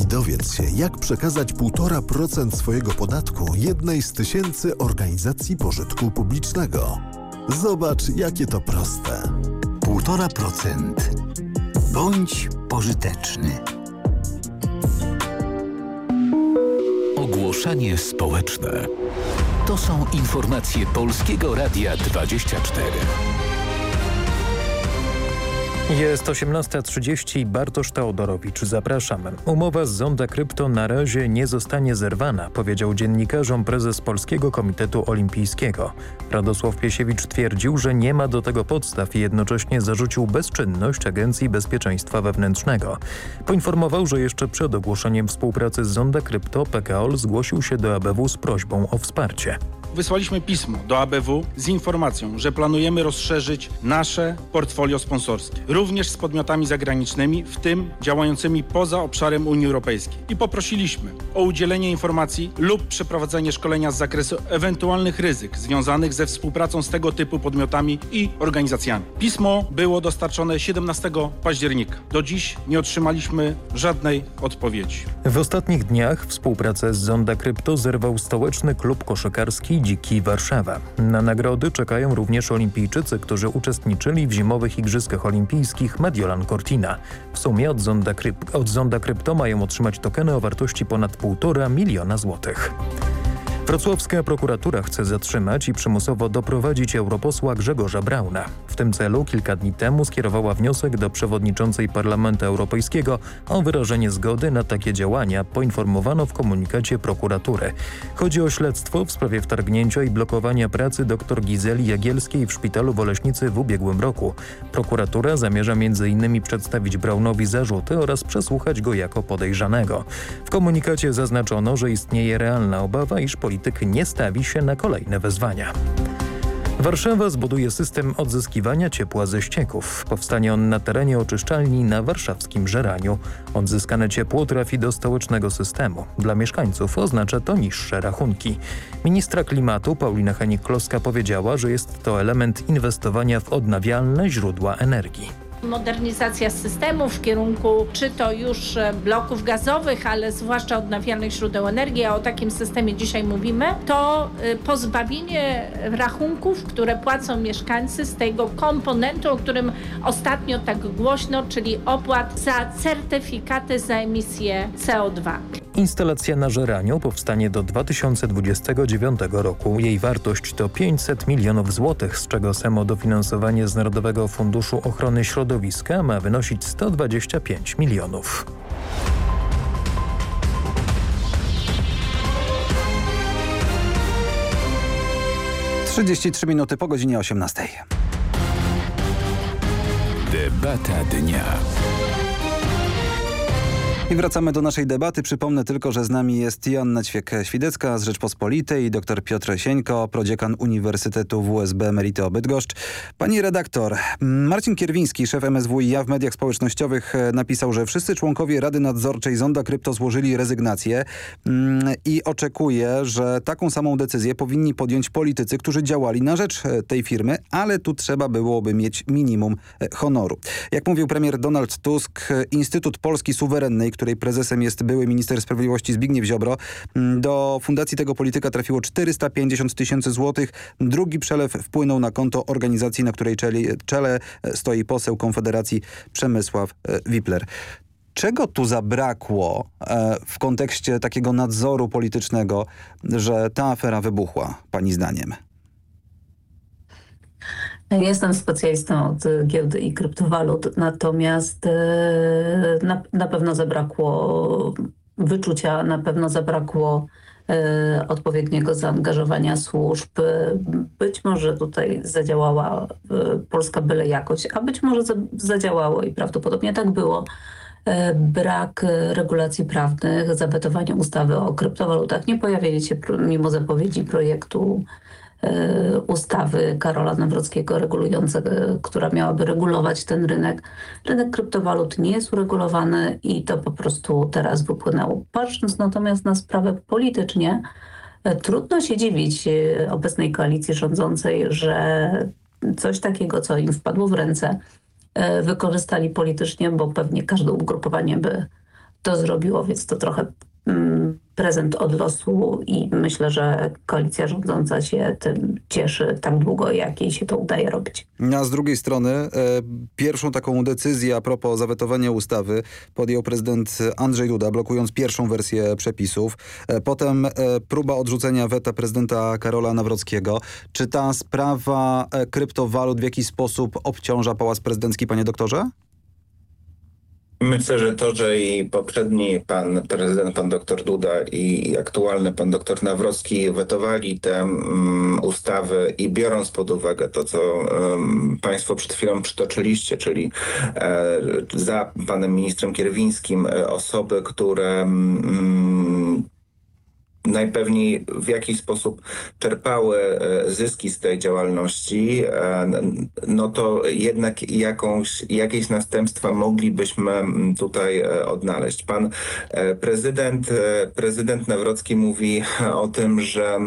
i dowiedz się, jak przekazać 1,5% swojego podatku jednej z tysięcy organizacji pożytku publicznego. Zobacz, jakie to proste. 1,5%. Bądź pożyteczny. Ogłoszenie społeczne. To są informacje Polskiego Radia 24. Jest 18.30. Bartosz Teodorowicz. Zapraszam. Umowa z Zonda Krypto na razie nie zostanie zerwana, powiedział dziennikarzom prezes Polskiego Komitetu Olimpijskiego. Radosław Piesiewicz twierdził, że nie ma do tego podstaw i jednocześnie zarzucił bezczynność Agencji Bezpieczeństwa Wewnętrznego. Poinformował, że jeszcze przed ogłoszeniem współpracy z Zonda Krypto PKOL zgłosił się do ABW z prośbą o wsparcie. Wysłaliśmy pismo do ABW z informacją, że planujemy rozszerzyć nasze portfolio sponsorskie, również z podmiotami zagranicznymi, w tym działającymi poza obszarem Unii Europejskiej. I poprosiliśmy o udzielenie informacji lub przeprowadzenie szkolenia z zakresu ewentualnych ryzyk związanych ze współpracą z tego typu podmiotami i organizacjami. Pismo było dostarczone 17 października. Do dziś nie otrzymaliśmy żadnej odpowiedzi. W ostatnich dniach współpracę z Zonda Krypto zerwał stołeczny klub koszykarski Dziki Warszawa. Na nagrody czekają również olimpijczycy, którzy uczestniczyli w zimowych Igrzyskach Olimpijskich Mediolan Cortina. W sumie od Zonda, Kryp od Zonda Krypto mają otrzymać tokeny o wartości ponad 1,5 miliona złotych. Wrocławska prokuratura chce zatrzymać i przymusowo doprowadzić europosła Grzegorza Brauna. W tym celu kilka dni temu skierowała wniosek do przewodniczącej Parlamentu Europejskiego o wyrażenie zgody na takie działania, poinformowano w komunikacie prokuratury. Chodzi o śledztwo w sprawie wtargnięcia i blokowania pracy dr Gizeli Jagielskiej w szpitalu w Oleśnicy w ubiegłym roku. Prokuratura zamierza m.in. przedstawić Braunowi zarzuty oraz przesłuchać go jako podejrzanego. W komunikacie zaznaczono, że istnieje realna obawa, iż polityk nie stawi się na kolejne wezwania. Warszawa zbuduje system odzyskiwania ciepła ze ścieków. Powstanie on na terenie oczyszczalni na warszawskim Żeraniu. Odzyskane ciepło trafi do stołecznego systemu. Dla mieszkańców oznacza to niższe rachunki. Ministra klimatu Paulina Henik-Kloska powiedziała, że jest to element inwestowania w odnawialne źródła energii modernizacja systemu w kierunku czy to już bloków gazowych, ale zwłaszcza odnawialnych źródeł energii, a o takim systemie dzisiaj mówimy, to pozbawienie rachunków, które płacą mieszkańcy z tego komponentu, o którym ostatnio tak głośno, czyli opłat za certyfikaty za emisję CO2. Instalacja na Żeraniu powstanie do 2029 roku. Jej wartość to 500 milionów złotych, z czego samo dofinansowanie z Narodowego Funduszu Ochrony Środowiska ma wynosić 125 milionów. Trzydzieści trzy minuty po godzinie 18. Debata dnia. I wracamy do naszej debaty. Przypomnę tylko, że z nami jest Joanna Ćwiek-Świdecka z Rzeczpospolitej i dr Piotr Sieńko, prodziekan Uniwersytetu WSB Merito Bydgoszcz. Pani redaktor, Marcin Kierwiński, szef MSWiA w mediach społecznościowych napisał, że wszyscy członkowie Rady Nadzorczej Zonda Krypto złożyli rezygnację i oczekuje, że taką samą decyzję powinni podjąć politycy, którzy działali na rzecz tej firmy, ale tu trzeba byłoby mieć minimum honoru. Jak mówił premier Donald Tusk, Instytut Polski Suwerennej, której prezesem jest były minister sprawiedliwości Zbigniew Ziobro. Do fundacji tego polityka trafiło 450 tysięcy złotych. Drugi przelew wpłynął na konto organizacji, na której czele, czele stoi poseł Konfederacji Przemysław Wipler. Czego tu zabrakło e, w kontekście takiego nadzoru politycznego, że ta afera wybuchła, pani zdaniem? Jestem specjalistą od giełdy i kryptowalut, natomiast e, na, na pewno zabrakło wyczucia, na pewno zabrakło e, odpowiedniego zaangażowania służb. Być może tutaj zadziałała e, polska byle jakość, a być może zadziałało i prawdopodobnie tak było. Brak regulacji prawnych, zawetowanie ustawy o kryptowalutach, nie pojawienie się mimo zapowiedzi projektu ustawy Karola Nawrockiego regulującego, która miałaby regulować ten rynek. Rynek kryptowalut nie jest uregulowany i to po prostu teraz wypłynęło. Patrząc natomiast na sprawę politycznie, e, trudno się dziwić e, obecnej koalicji rządzącej, że coś takiego, co im wpadło w ręce, wykorzystali politycznie, bo pewnie każde ugrupowanie by to zrobiło, więc to trochę prezent od losu i myślę, że koalicja rządząca się tym cieszy tak długo, jak jej się to udaje robić. A z drugiej strony e, pierwszą taką decyzję a propos zawetowania ustawy podjął prezydent Andrzej Duda, blokując pierwszą wersję przepisów. E, potem e, próba odrzucenia weta prezydenta Karola Nawrockiego. Czy ta sprawa e, kryptowalut w jakiś sposób obciąża Pałac Prezydencki, panie doktorze? Myślę, że to, że i poprzedni pan prezydent, pan doktor Duda i aktualny pan doktor Nawrocki wetowali te um, ustawy i biorąc pod uwagę to, co państwo przed chwilą przytoczyliście, czyli e, za panem ministrem Kierwińskim e, osoby, które um, najpewniej w jakiś sposób czerpały e, zyski z tej działalności, e, no to jednak jakąś, jakieś następstwa moglibyśmy tutaj e, odnaleźć. Pan prezydent, prezydent Nawrocki mówi o tym, że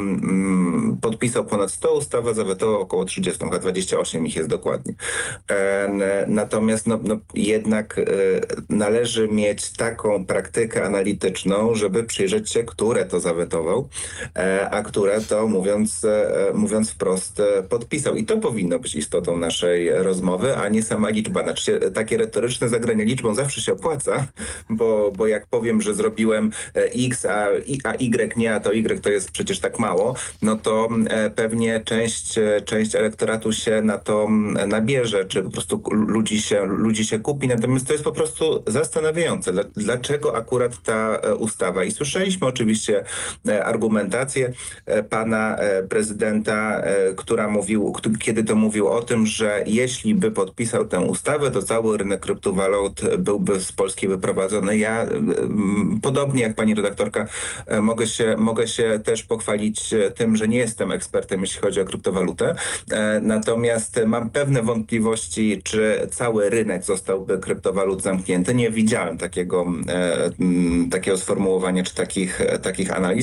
podpisał ponad 100 ustaw, a zawetował około 30, a 28 ich jest dokładnie. Natomiast no, no jednak należy mieć taką praktykę analityczną, żeby przyjrzeć się, które to zawetowało E, a które to mówiąc, e, mówiąc wprost e, podpisał. I to powinno być istotą naszej rozmowy, a nie sama liczba. Znaczy takie retoryczne zagranie liczbą zawsze się opłaca, bo, bo jak powiem, że zrobiłem X, a, a Y nie, a to Y to jest przecież tak mało, no to pewnie część, część elektoratu się na to nabierze, czy po prostu ludzi się, ludzi się kupi. Natomiast to jest po prostu zastanawiające. Dlaczego akurat ta ustawa? I słyszeliśmy oczywiście E, argumentację e, pana e, prezydenta, która mówił, kiedy to mówił o tym, że jeśli by podpisał tę ustawę, to cały rynek kryptowalut byłby z Polski wyprowadzony. Ja podobnie jak pani redaktorka mogę się, mogę się też pochwalić tym, że nie jestem ekspertem, jeśli chodzi o kryptowalutę. Natomiast mam pewne wątpliwości, czy cały rynek zostałby kryptowalut zamknięty. Nie widziałem takiego, takiego sformułowania czy takich, takich analiz.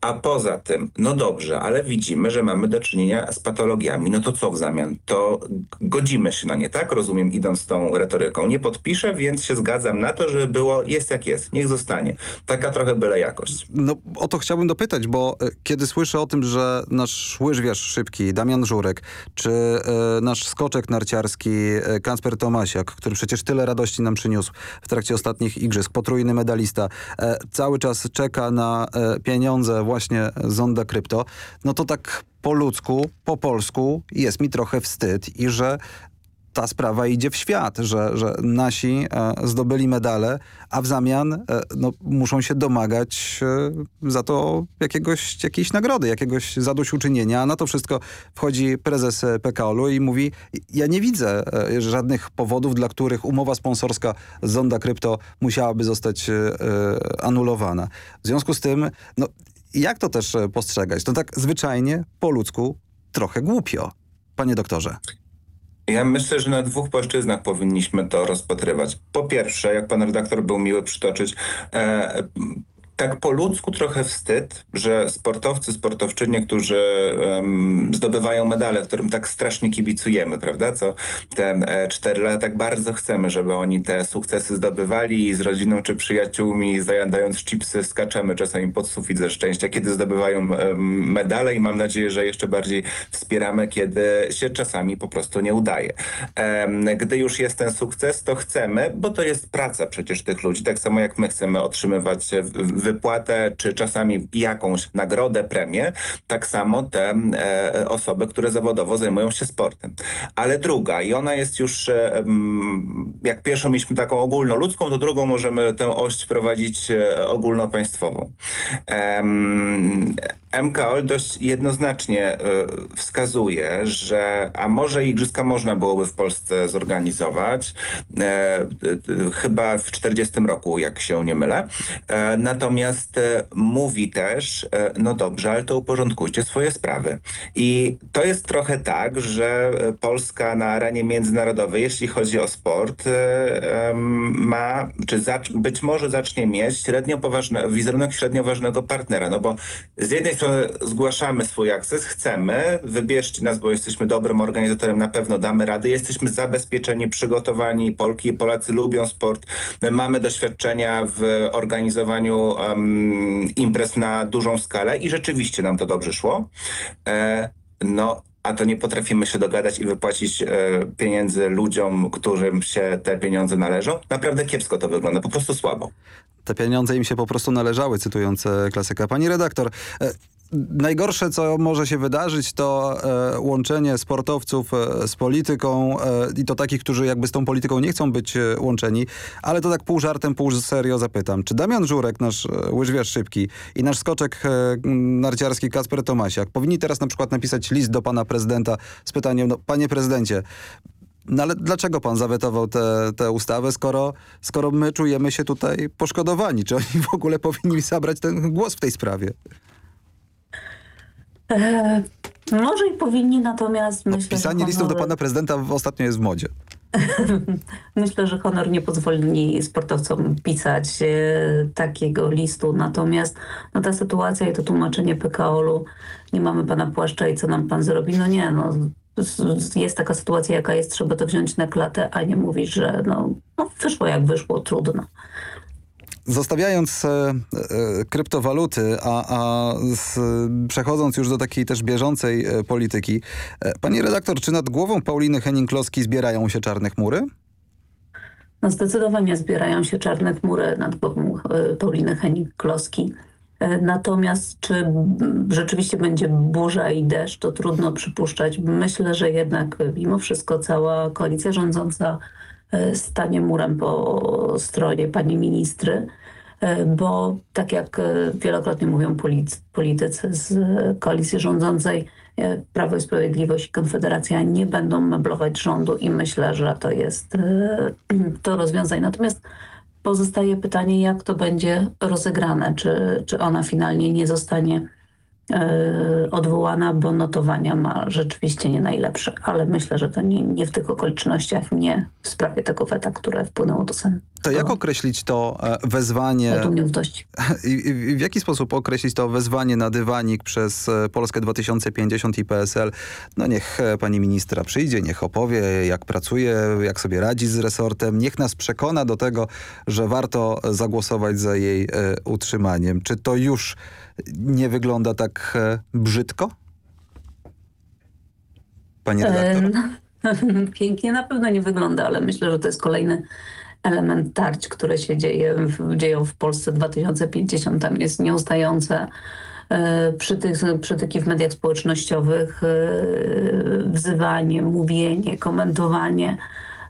A poza tym, no dobrze, ale widzimy, że mamy do czynienia z patologiami. No to co w zamian? To godzimy się na nie, tak? Rozumiem, idąc tą retoryką. Nie podpiszę, więc się zgadzam na to, żeby było jest jak jest. Niech zostanie. Taka trochę byle jakość. No o to chciałbym dopytać, bo e, kiedy słyszę o tym, że nasz łyżwiarz szybki, Damian Żurek, czy e, nasz skoczek narciarski, e, Kacper Tomasiak, który przecież tyle radości nam przyniósł w trakcie ostatnich igrzysk, potrójny medalista, e, cały czas czeka na pieniądze właśnie Zonda Krypto, no to tak po ludzku, po polsku jest mi trochę wstyd i że ta sprawa idzie w świat, że, że nasi e, zdobyli medale, a w zamian e, no, muszą się domagać e, za to jakiegoś, jakiejś nagrody, jakiegoś zadośćuczynienia. Na to wszystko wchodzi prezes PKOL-u i mówi, ja nie widzę e, żadnych powodów, dla których umowa sponsorska z Zonda Krypto musiałaby zostać e, anulowana. W związku z tym, no, jak to też e, postrzegać? To tak zwyczajnie, po ludzku, trochę głupio, panie doktorze. Ja myślę, że na dwóch płaszczyznach powinniśmy to rozpatrywać. Po pierwsze, jak pan redaktor był miły przytoczyć, e, tak po ludzku trochę wstyd, że sportowcy, sportowczynie, którzy um, zdobywają medale, którym tak strasznie kibicujemy, prawda? Co te e, cztery lata tak bardzo chcemy, żeby oni te sukcesy zdobywali i z rodziną czy przyjaciółmi zajadając chipsy skaczemy czasami pod sufit ze szczęścia, kiedy zdobywają um, medale i mam nadzieję, że jeszcze bardziej wspieramy, kiedy się czasami po prostu nie udaje. Um, gdy już jest ten sukces, to chcemy, bo to jest praca przecież tych ludzi, tak samo jak my chcemy otrzymywać wypłatę, czy czasami jakąś nagrodę, premię, tak samo te e, osoby, które zawodowo zajmują się sportem. Ale druga, i ona jest już, e, jak pierwszą mieliśmy taką ogólnoludzką, to drugą możemy tę oś prowadzić e, ogólnopaństwową. MKOL dość jednoznacznie e, wskazuje, że a może igrzyska można byłoby w Polsce zorganizować, e, chyba w 40 roku, jak się nie mylę. E, natomiast mówi też, no dobrze, ale to uporządkujcie swoje sprawy. I to jest trochę tak, że Polska na arenie międzynarodowej, jeśli chodzi o sport, ma, czy być może zacznie mieć średnio poważne, wizerunek średnio ważnego partnera, no bo z jednej zgłaszamy swój akces, chcemy, wybierzcie nas, bo jesteśmy dobrym organizatorem, na pewno damy radę, jesteśmy zabezpieczeni, przygotowani, Polki i Polacy lubią sport, My mamy doświadczenia w organizowaniu um, imprez na dużą skalę i rzeczywiście nam to dobrze szło. E, no, a to nie potrafimy się dogadać i wypłacić e, pieniędzy ludziom, którym się te pieniądze należą. Naprawdę kiepsko to wygląda, po prostu słabo. Te pieniądze im się po prostu należały, cytując klasyka. Pani redaktor, e, Najgorsze, co może się wydarzyć, to e, łączenie sportowców e, z polityką e, i to takich, którzy jakby z tą polityką nie chcą być e, łączeni, ale to tak pół żartem, pół serio zapytam. Czy Damian Żurek, nasz e, łyżwiarz szybki i nasz skoczek e, narciarski Kasper Tomasiak powinni teraz na przykład napisać list do pana prezydenta z pytaniem, no panie prezydencie, no ale dlaczego pan zawetował tę ustawę, skoro, skoro my czujemy się tutaj poszkodowani? Czy oni w ogóle powinni zabrać ten głos w tej sprawie? E, może i powinni, natomiast no, myślę, Pisanie honor... listów do pana prezydenta ostatnio jest w modzie. <laughs> myślę, że honor nie pozwoli sportowcom pisać e, takiego listu. Natomiast no, ta sytuacja i to tłumaczenie PKOL-u, nie mamy pana płaszcza i co nam pan zrobi? No nie, no jest taka sytuacja, jaka jest, trzeba to wziąć na klatę, a nie mówić, że no, no wyszło jak wyszło, trudno. Zostawiając e, e, kryptowaluty, a, a z, przechodząc już do takiej też bieżącej e, polityki, e, pani redaktor, czy nad głową Pauliny Henning-Kloski zbierają się czarne chmury? No zdecydowanie zbierają się czarne chmury nad głową e, Pauliny Henning-Kloski. E, natomiast czy rzeczywiście będzie burza i deszcz, to trudno przypuszczać. Myślę, że jednak mimo wszystko cała koalicja rządząca stanie murem po stronie pani ministry, e, bo tak jak e, wielokrotnie mówią politycy z koalicji rządzącej, Prawo i Sprawiedliwość i Konfederacja nie będą meblować rządu i myślę, że to jest <clears throat> to rozwiązanie. Natomiast pozostaje pytanie, jak to będzie rozegrane, czy, czy ona finalnie nie zostanie E, odwołana, bo notowania ma rzeczywiście nie najlepsze, ale myślę, że to nie, nie w tych okolicznościach, nie w sprawie tego weta, które wpłynęło do Sejmu. To jak określić to e, wezwanie... <laughs> I, w jaki sposób określić to wezwanie na dywanik przez e, Polskę 2050 i PSL? No niech pani ministra przyjdzie, niech opowie, jak pracuje, jak sobie radzi z resortem. Niech nas przekona do tego, że warto zagłosować za jej e, utrzymaniem. Czy to już nie wygląda tak e, brzydko? Pani redaktor? <laughs> Pięknie na pewno nie wygląda, ale myślę, że to jest kolejny element tarć, które się dzieje, dzieją w Polsce 2050. Tam jest nieustające e, przytyk, przytyki w mediach społecznościowych, e, wzywanie, mówienie, komentowanie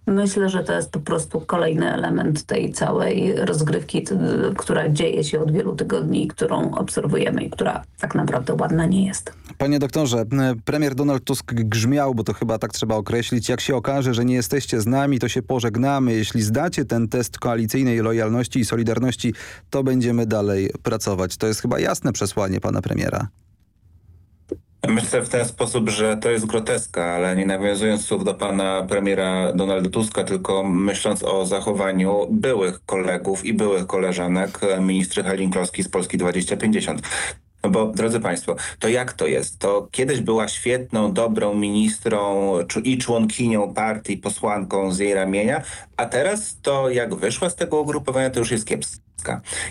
Myślę, że to jest po prostu kolejny element tej całej rozgrywki, która dzieje się od wielu tygodni, którą obserwujemy i która tak naprawdę ładna nie jest. Panie doktorze, premier Donald Tusk grzmiał, bo to chyba tak trzeba określić. Jak się okaże, że nie jesteście z nami, to się pożegnamy. Jeśli zdacie ten test koalicyjnej lojalności i solidarności, to będziemy dalej pracować. To jest chyba jasne przesłanie pana premiera. Myślę w ten sposób, że to jest groteska, ale nie nawiązując słów do pana premiera Donalda Tuska, tylko myśląc o zachowaniu byłych kolegów i byłych koleżanek ministry Helinkowski z Polski 2050. No bo, drodzy Państwo, to jak to jest? To kiedyś była świetną, dobrą ministrą i członkinią partii, posłanką z jej ramienia, a teraz to jak wyszła z tego ugrupowania, to już jest kiepsko.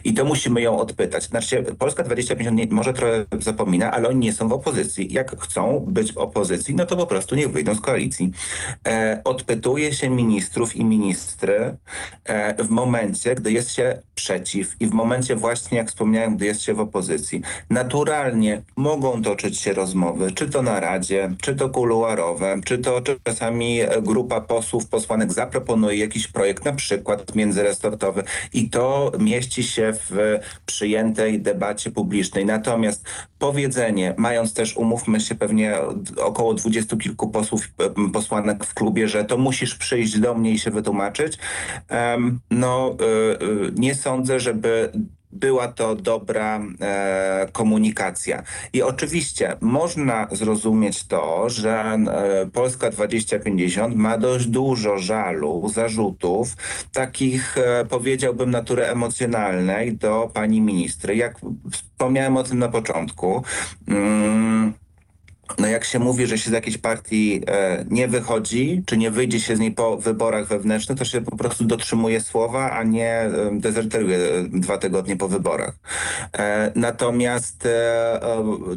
I to musimy ją odpytać. Znaczy, Polska 2050 nie, może trochę zapomina, ale oni nie są w opozycji. Jak chcą być w opozycji, no to po prostu niech wyjdą z koalicji. E, odpytuje się ministrów i ministry e, w momencie, gdy jest się przeciw i w momencie właśnie, jak wspomniałem, gdy jest się w opozycji. Naturalnie mogą toczyć się rozmowy, czy to na Radzie, czy to kuluarowe, czy to czasami grupa posłów, posłanek zaproponuje jakiś projekt, na przykład międzyresortowy i to mieści się w przyjętej debacie publicznej. Natomiast powiedzenie, mając też, umówmy się, pewnie około dwudziestu kilku posłów, posłanek w klubie, że to musisz przyjść do mnie i się wytłumaczyć, no nie sądzę, żeby była to dobra e, komunikacja. I oczywiście można zrozumieć to, że e, Polska 2050 ma dość dużo żalu, zarzutów, takich e, powiedziałbym natury emocjonalnej do pani ministry. Jak wspomniałem o tym na początku, mm, no jak się mówi, że się z jakiejś partii e, nie wychodzi, czy nie wyjdzie się z niej po wyborach wewnętrznych, to się po prostu dotrzymuje słowa, a nie e, dezerteruje dwa tygodnie po wyborach. E, natomiast e,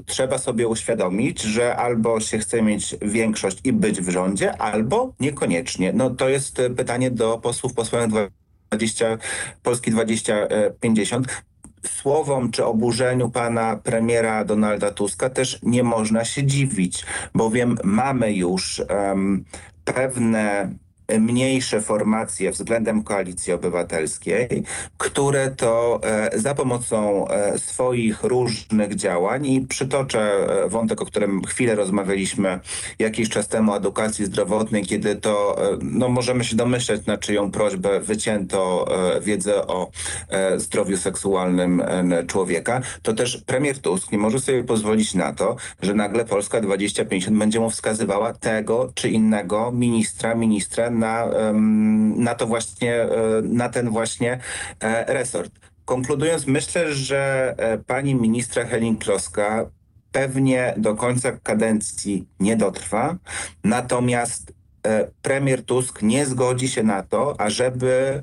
trzeba sobie uświadomić, że albo się chce mieć większość i być w rządzie, albo niekoniecznie. No to jest pytanie do posłów, posłanek 20, Polski 2050 słowom czy oburzeniu pana premiera Donalda Tuska też nie można się dziwić, bowiem mamy już um, pewne mniejsze formacje względem Koalicji Obywatelskiej, które to e, za pomocą e, swoich różnych działań i przytoczę e, wątek, o którym chwilę rozmawialiśmy jakiś czas temu, edukacji zdrowotnej, kiedy to no, możemy się domyśleć, na czyją prośbę wycięto wiedzę o zdrowiu seksualnym człowieka, to też premier Tusk nie może sobie pozwolić na to, że nagle Polska 2050 będzie mu wskazywała tego czy innego ministra, ministra na, na to właśnie, e, na ten właśnie e, resort. Konkludując, myślę, że e, pani ministra Helin-Kloska pewnie do końca kadencji nie dotrwa, natomiast premier Tusk nie zgodzi się na to, ażeby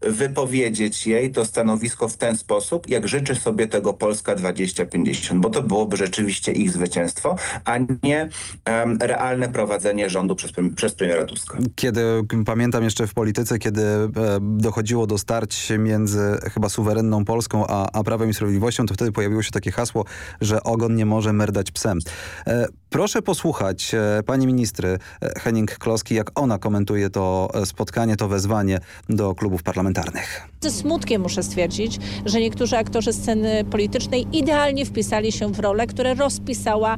wypowiedzieć jej to stanowisko w ten sposób, jak życzy sobie tego Polska 2050, bo to byłoby rzeczywiście ich zwycięstwo, a nie um, realne prowadzenie rządu przez, przez premiera Tuska. Kiedy, pamiętam jeszcze w polityce, kiedy e, dochodziło do starć między chyba suwerenną Polską, a, a Prawem i Sprawiedliwością, to wtedy pojawiło się takie hasło, że ogon nie może merdać psem. E, proszę posłuchać e, pani ministry e, Henning-Kloski, jak ona komentuje to e, spotkanie, to wezwanie do klubów parlamentarnych. Ze smutkiem muszę stwierdzić, że niektórzy aktorzy sceny politycznej idealnie wpisali się w rolę, które rozpisała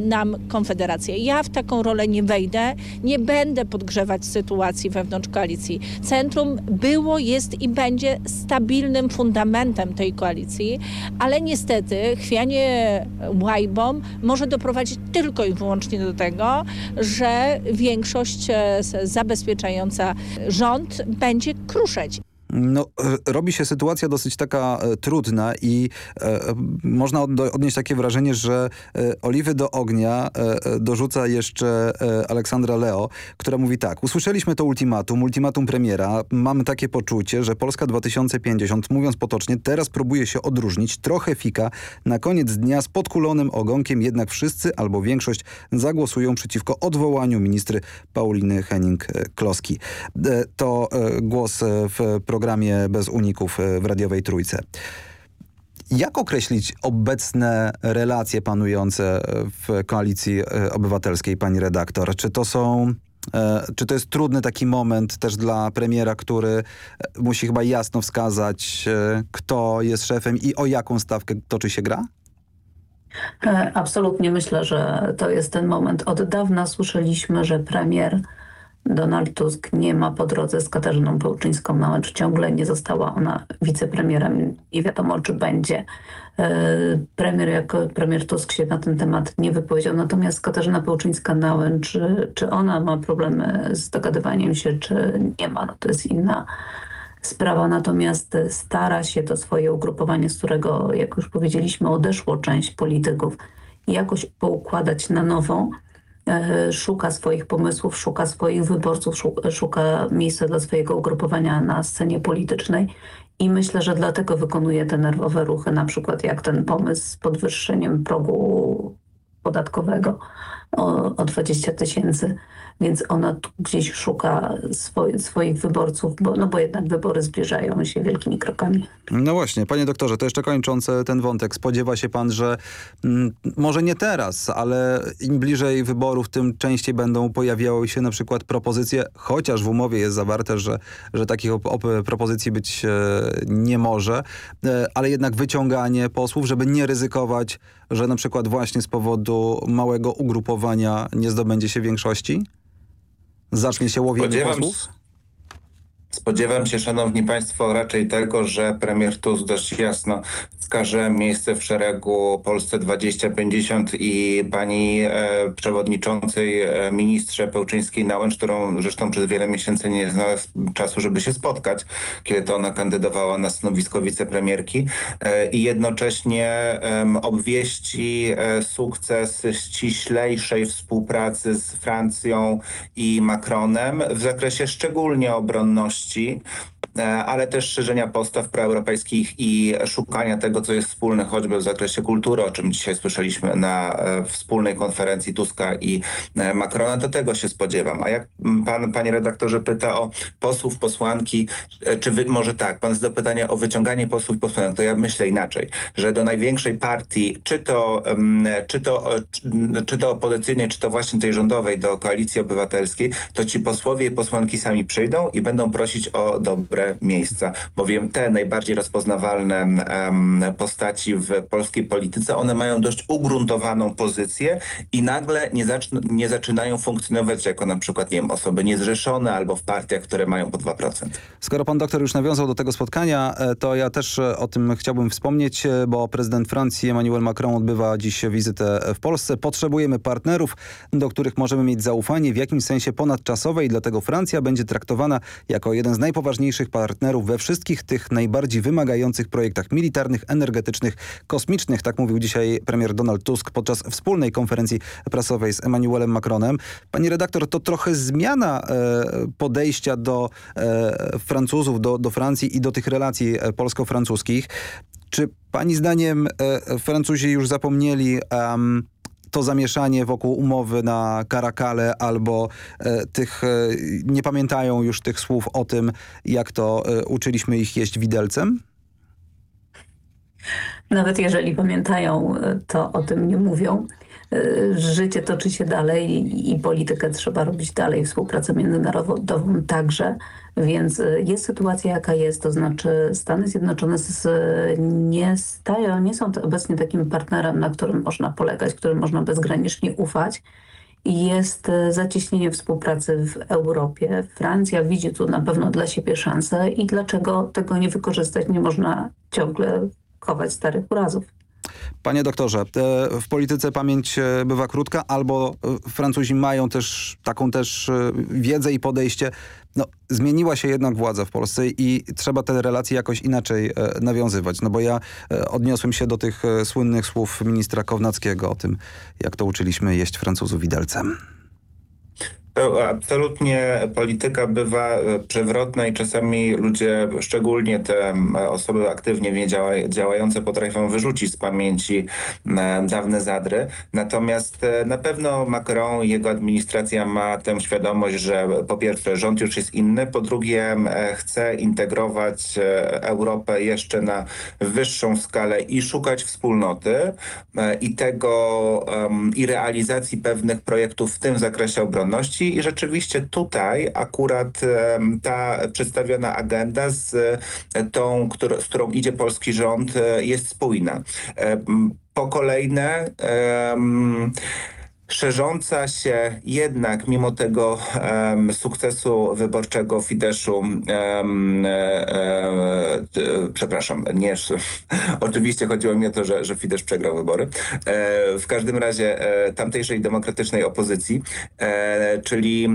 nam Konfederacja. Ja w taką rolę nie wejdę, nie będę podgrzewać sytuacji wewnątrz koalicji. Centrum było, jest i będzie stabilnym fundamentem tej koalicji, ale niestety chwianie łajbom może doprowadzić tylko i wyłącznie do tego, że większość e, zabezpieczająca rząd będzie kruszeć. No, e, robi się sytuacja dosyć taka e, trudna i e, można odnieść takie wrażenie, że oliwy do ognia dorzuca jeszcze Aleksandra Leo, która mówi tak. Usłyszeliśmy to ultimatum, ultimatum premiera. Mamy takie poczucie, że Polska 2050, mówiąc potocznie, teraz próbuje się odróżnić, trochę fika. Na koniec dnia z podkulonym ogonkiem jednak wszyscy albo większość zagłosują przeciwko odwołaniu ministry Pauliny Henning-Kloski. To głos w programie programie Bez Uników e, w radiowej Trójce. Jak określić obecne relacje panujące w Koalicji e, Obywatelskiej, pani redaktor? Czy to są e, czy to jest trudny taki moment też dla premiera, który musi chyba jasno wskazać, kto jest szefem i o jaką stawkę toczy się gra? Absolutnie myślę, że to jest ten moment. Od dawna słyszeliśmy, że premier Donald Tusk nie ma po drodze z Katarzyną Pełczyńską na mecz. Ciągle nie została ona wicepremierem. Nie wiadomo, czy będzie. E, premier jako premier Tusk się na ten temat nie wypowiedział. Natomiast Katarzyna Pełczyńska na czy, czy ona ma problemy z dogadywaniem się, czy nie ma, no to jest inna sprawa. Natomiast stara się to swoje ugrupowanie, z którego, jak już powiedzieliśmy, odeszło część polityków, jakoś poukładać na nowo szuka swoich pomysłów, szuka swoich wyborców, szuka miejsca dla swojego ugrupowania na scenie politycznej. I myślę, że dlatego wykonuje te nerwowe ruchy, na przykład jak ten pomysł z podwyższeniem progu podatkowego o, o 20 tysięcy więc ona tu gdzieś szuka swoich, swoich wyborców, bo, no bo jednak wybory zbliżają się wielkimi krokami. No właśnie, panie doktorze, to jeszcze kończąc ten wątek, spodziewa się pan, że mm, może nie teraz, ale im bliżej wyborów, tym częściej będą pojawiały się na przykład propozycje, chociaż w umowie jest zawarte, że, że takich propozycji być e, nie może, e, ale jednak wyciąganie posłów, żeby nie ryzykować, że na przykład właśnie z powodu małego ugrupowania nie zdobędzie się większości? Zacznie się łowienie posłów? Spodziewam się, szanowni państwo, raczej tego, że premier Tusk dość jasno wskaże miejsce w szeregu Polsce 2050 i pani e, przewodniczącej e, ministrze Pełczyńskiej-Nałęcz, którą zresztą przez wiele miesięcy nie znalazł czasu, żeby się spotkać, kiedy to ona kandydowała na stanowisko wicepremierki e, i jednocześnie e, obwieści e, sukces ściślejszej współpracy z Francją i Macronem w zakresie szczególnie obronności, E, ale też szerzenia postaw proeuropejskich i szukania tego, co jest wspólne choćby w zakresie kultury, o czym dzisiaj słyszeliśmy na e, wspólnej konferencji Tuska i e, Macrona, do tego się spodziewam. A jak pan, panie redaktorze, pyta o posłów, posłanki, czy wy, może tak, pan zadał pytanie o wyciąganie posłów, posłanek, to ja myślę inaczej, że do największej partii, czy to, czy to, czy to opozycyjnej, czy to właśnie tej rządowej, do koalicji obywatelskiej, to ci posłowie i posłanki sami przyjdą i będą prosić o dobre miejsca, bowiem te najbardziej rozpoznawalne postaci w polskiej polityce, one mają dość ugruntowaną pozycję i nagle nie, nie zaczynają funkcjonować jako na przykład, nie wiem, osoby niezrzeszone albo w partiach, które mają po 2%. Skoro pan doktor już nawiązał do tego spotkania, e, to ja też e, o tym chciałbym wspomnieć, e, bo prezydent Francji Emmanuel Macron odbywa dziś wizytę w Polsce. Potrzebujemy partnerów, do których możemy mieć zaufanie w jakimś sensie ponadczasowe i dlatego Francja będzie traktowana jako jeden z najpoważniejszych partnerów we wszystkich tych najbardziej wymagających projektach militarnych, energetycznych, kosmicznych, tak mówił dzisiaj premier Donald Tusk podczas wspólnej konferencji prasowej z Emmanuelem Macronem. Pani redaktor, to trochę zmiana e, podejścia do e, Francuzów, do, do Francji i do tych relacji e, polsko-francuskich. Czy pani zdaniem e, Francuzi już zapomnieli um, to zamieszanie wokół umowy na Karakale albo e, tych, e, nie pamiętają już tych słów o tym, jak to e, uczyliśmy ich jeść widelcem? Nawet jeżeli pamiętają, to o tym nie mówią. Życie toczy się dalej i politykę trzeba robić dalej, współpracę międzynarodową także. Więc e, jest sytuacja jaka jest, to znaczy Stany Zjednoczone z, nie stają, nie są obecnie takim partnerem, na którym można polegać, którym można bezgranicznie ufać. I jest e, zacieśnienie współpracy w Europie. Francja widzi tu na pewno dla siebie szansę i dlaczego tego nie wykorzystać nie można ciągle chować starych urazów. Panie doktorze, w polityce pamięć e, bywa krótka, albo e, Francuzi mają też taką też e, wiedzę i podejście. No, zmieniła się jednak władza w Polsce i trzeba te relacje jakoś inaczej nawiązywać. No bo ja odniosłem się do tych słynnych słów ministra Kownackiego o tym, jak to uczyliśmy jeść Francuzów widelcem. Absolutnie polityka bywa e, przewrotna i czasami ludzie, szczególnie te osoby aktywnie działające potrafią wyrzucić z pamięci dawne zadry. Natomiast e, na pewno Macron i jego administracja ma tę świadomość, że po pierwsze rząd już jest inny, po drugie chce integrować e, Europę jeszcze na wyższą skalę i szukać wspólnoty i tego i realizacji pewnych projektów w tym zakresie obronności i rzeczywiście tutaj akurat ta przedstawiona agenda z e, tą, z którą idzie polski rząd e, jest spójna. Po kolejne szerząca się jednak mimo tego um, sukcesu wyborczego Fideszu, um, e, e, przepraszam, nie, <laughs> oczywiście chodziło mi o to, że, że Fidesz przegrał wybory, e, w każdym razie e, tamtejszej demokratycznej opozycji, e, czyli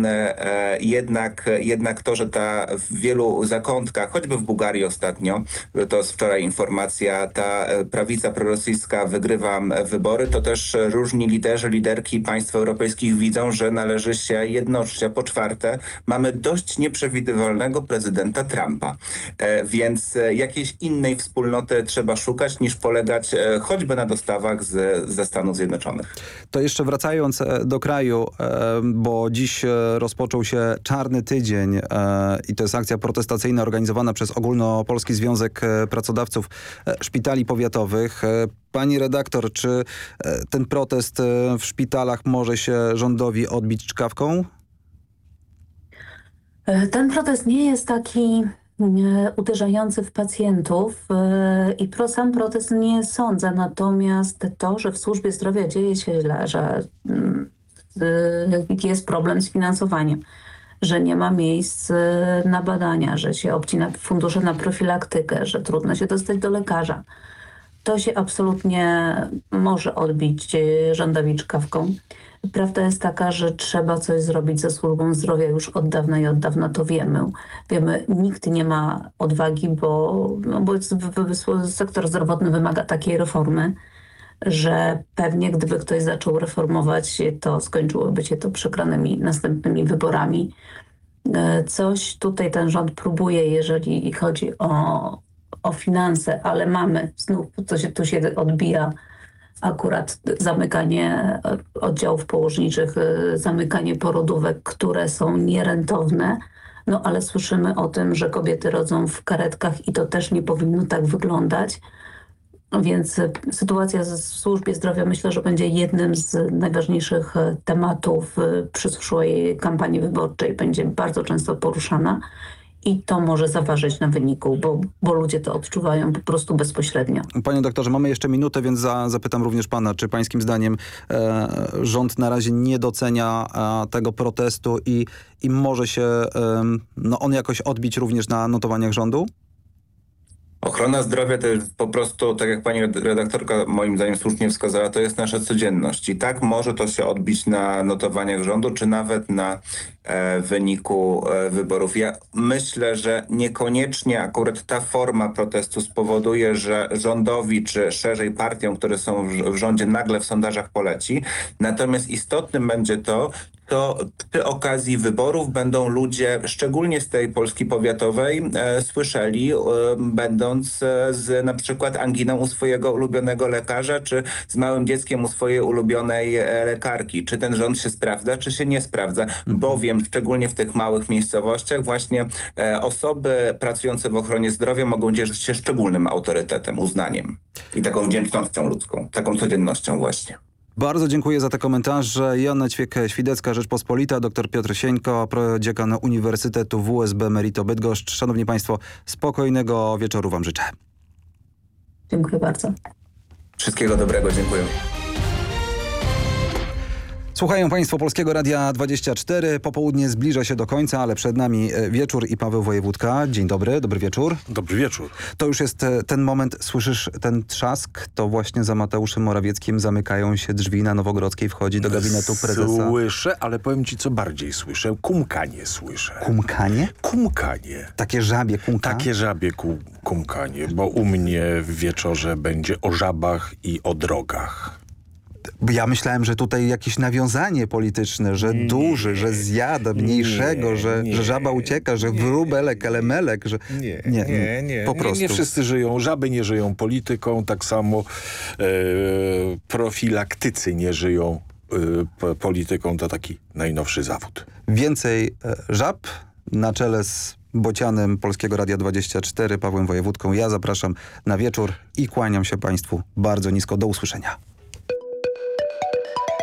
jednak, jednak to, że ta w wielu zakątkach, choćby w Bułgarii ostatnio, to jest wczoraj informacja, ta prawica prorosyjska wygrywa wybory, to też różni liderzy, liderki państw europejskich widzą, że należy się jednoczyć. A po czwarte, mamy dość nieprzewidywalnego prezydenta Trumpa. E, więc e, jakiejś innej wspólnoty trzeba szukać niż polegać e, choćby na dostawach z, ze Stanów Zjednoczonych. To jeszcze wracając do kraju, bo dziś rozpoczął się Czarny Tydzień i to jest akcja protestacyjna organizowana przez Ogólnopolski Związek Pracodawców Szpitali Powiatowych. Pani redaktor, czy ten protest w szpitalach może się rządowi odbić czkawką? Ten protest nie jest taki uderzający w pacjentów e, i sam protest nie sądzę, natomiast to, że w służbie zdrowia dzieje się źle, że mm, e, jest problem z finansowaniem, że nie ma miejsc e, na badania, że się obcina fundusze na profilaktykę, że trudno się dostać do lekarza. To się absolutnie może odbić rządowi czkawką. Prawda jest taka, że trzeba coś zrobić ze służbą zdrowia już od dawna i od dawna to wiemy. Wiemy, nikt nie ma odwagi, bo, no bo sektor zdrowotny wymaga takiej reformy, że pewnie gdyby ktoś zaczął reformować, to skończyłoby się to przegranymi następnymi wyborami. E, coś tutaj ten rząd próbuje, jeżeli chodzi o, o finanse, ale mamy, znów to się, tu się odbija akurat zamykanie oddziałów położniczych, y, zamykanie porodówek, które są nierentowne, no ale słyszymy o tym, że kobiety rodzą w karetkach i to też nie powinno tak wyglądać. Więc y, sytuacja w służbie zdrowia myślę, że będzie jednym z najważniejszych tematów przyszłej kampanii wyborczej. Będzie bardzo często poruszana i to może zaważyć na wyniku, bo, bo ludzie to odczuwają po prostu bezpośrednio. Panie doktorze, mamy jeszcze minutę, więc za, zapytam również pana, czy pańskim zdaniem e, rząd na razie nie docenia e, tego protestu i, i może się e, no on jakoś odbić również na notowaniach rządu? Ochrona zdrowia to jest po prostu, tak jak pani redaktorka moim zdaniem słusznie wskazała, to jest nasza codzienność. I tak może to się odbić na notowaniach rządu, czy nawet na e, wyniku e, wyborów. Ja myślę, że niekoniecznie akurat ta forma protestu spowoduje, że rządowi, czy szerzej partiom, które są w, w rządzie, nagle w sondażach poleci. Natomiast istotnym będzie to, to przy okazji wyborów będą ludzie, szczególnie z tej Polski powiatowej, e, słyszeli, e, będąc e, z na przykład anginą u swojego ulubionego lekarza, czy z małym dzieckiem u swojej ulubionej e, lekarki. Czy ten rząd się sprawdza, czy się nie sprawdza. Mhm. Bowiem, szczególnie w tych małych miejscowościach, właśnie e, osoby pracujące w ochronie zdrowia mogą cieszyć się szczególnym autorytetem, uznaniem i taką wdzięcznością ludzką, taką codziennością właśnie. Bardzo dziękuję za te komentarze. Joanna Ćwiek-Świdecka, Rzeczpospolita, dr Piotr Sieńko, prodziekan Uniwersytetu WSB Merito Bydgoszcz. Szanowni Państwo, spokojnego wieczoru Wam życzę. Dziękuję bardzo. Wszystkiego dobrego, dziękuję. Słuchają Państwo Polskiego Radia 24. Popołudnie zbliża się do końca, ale przed nami e, wieczór i Paweł Wojewódka. Dzień dobry, dobry wieczór. Dobry wieczór. To już jest e, ten moment, słyszysz ten trzask? To właśnie za Mateuszem Morawieckim zamykają się drzwi na Nowogrodzkiej, wchodzi do gabinetu prezesa. Słyszę, ale powiem ci co bardziej słyszę. Kumkanie słyszę. Kumkanie? Kumkanie. Takie żabie kumka? Takie żabie kumkanie, bo u mnie w wieczorze będzie o żabach i o drogach ja myślałem, że tutaj jakieś nawiązanie polityczne, że nie, duży, że zjada mniejszego, nie, że, nie, że żaba ucieka, że wróbelek, elemelek, że... Nie, nie, nie, nie, po prostu. Nie, wszyscy żyją, żaby nie żyją polityką, tak samo e, profilaktycy nie żyją e, polityką, to taki najnowszy zawód. Więcej e, żab na czele z bocianem Polskiego Radia 24, Pawłem Wojewódką. Ja zapraszam na wieczór i kłaniam się Państwu bardzo nisko. Do usłyszenia.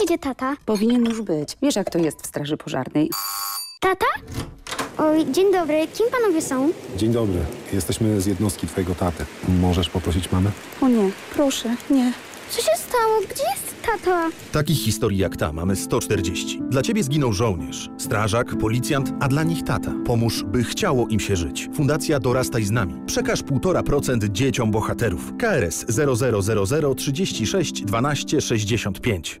Przyjedzie tata? Powinien już być. Wiesz, jak to jest w straży pożarnej. Tata? Oj, dzień dobry. Kim panowie są? Dzień dobry. Jesteśmy z jednostki twojego taty. Możesz poprosić mamę? O nie, proszę, nie. Co się stało? Gdzie jest Tato, Takich historii jak ta mamy 140. Dla ciebie zginął żołnierz, strażak, policjant, a dla nich tata. Pomóż, by chciało im się żyć. Fundacja Dorastaj z nami. Przekaż 1,5% dzieciom bohaterów. KRS 0000 36 12 65.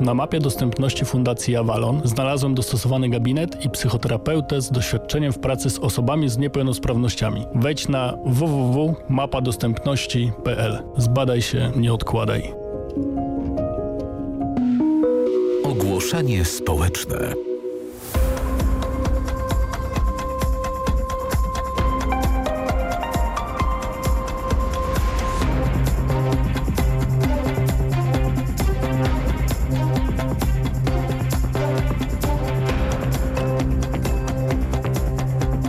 Na mapie dostępności Fundacji Avalon znalazłem dostosowany gabinet i psychoterapeutę z doświadczeniem w pracy z osobami z niepełnosprawnościami. Wejdź na www.mapadostępności.pl. Zbadaj się, nie odkładaj. Ogłoszenie społeczne.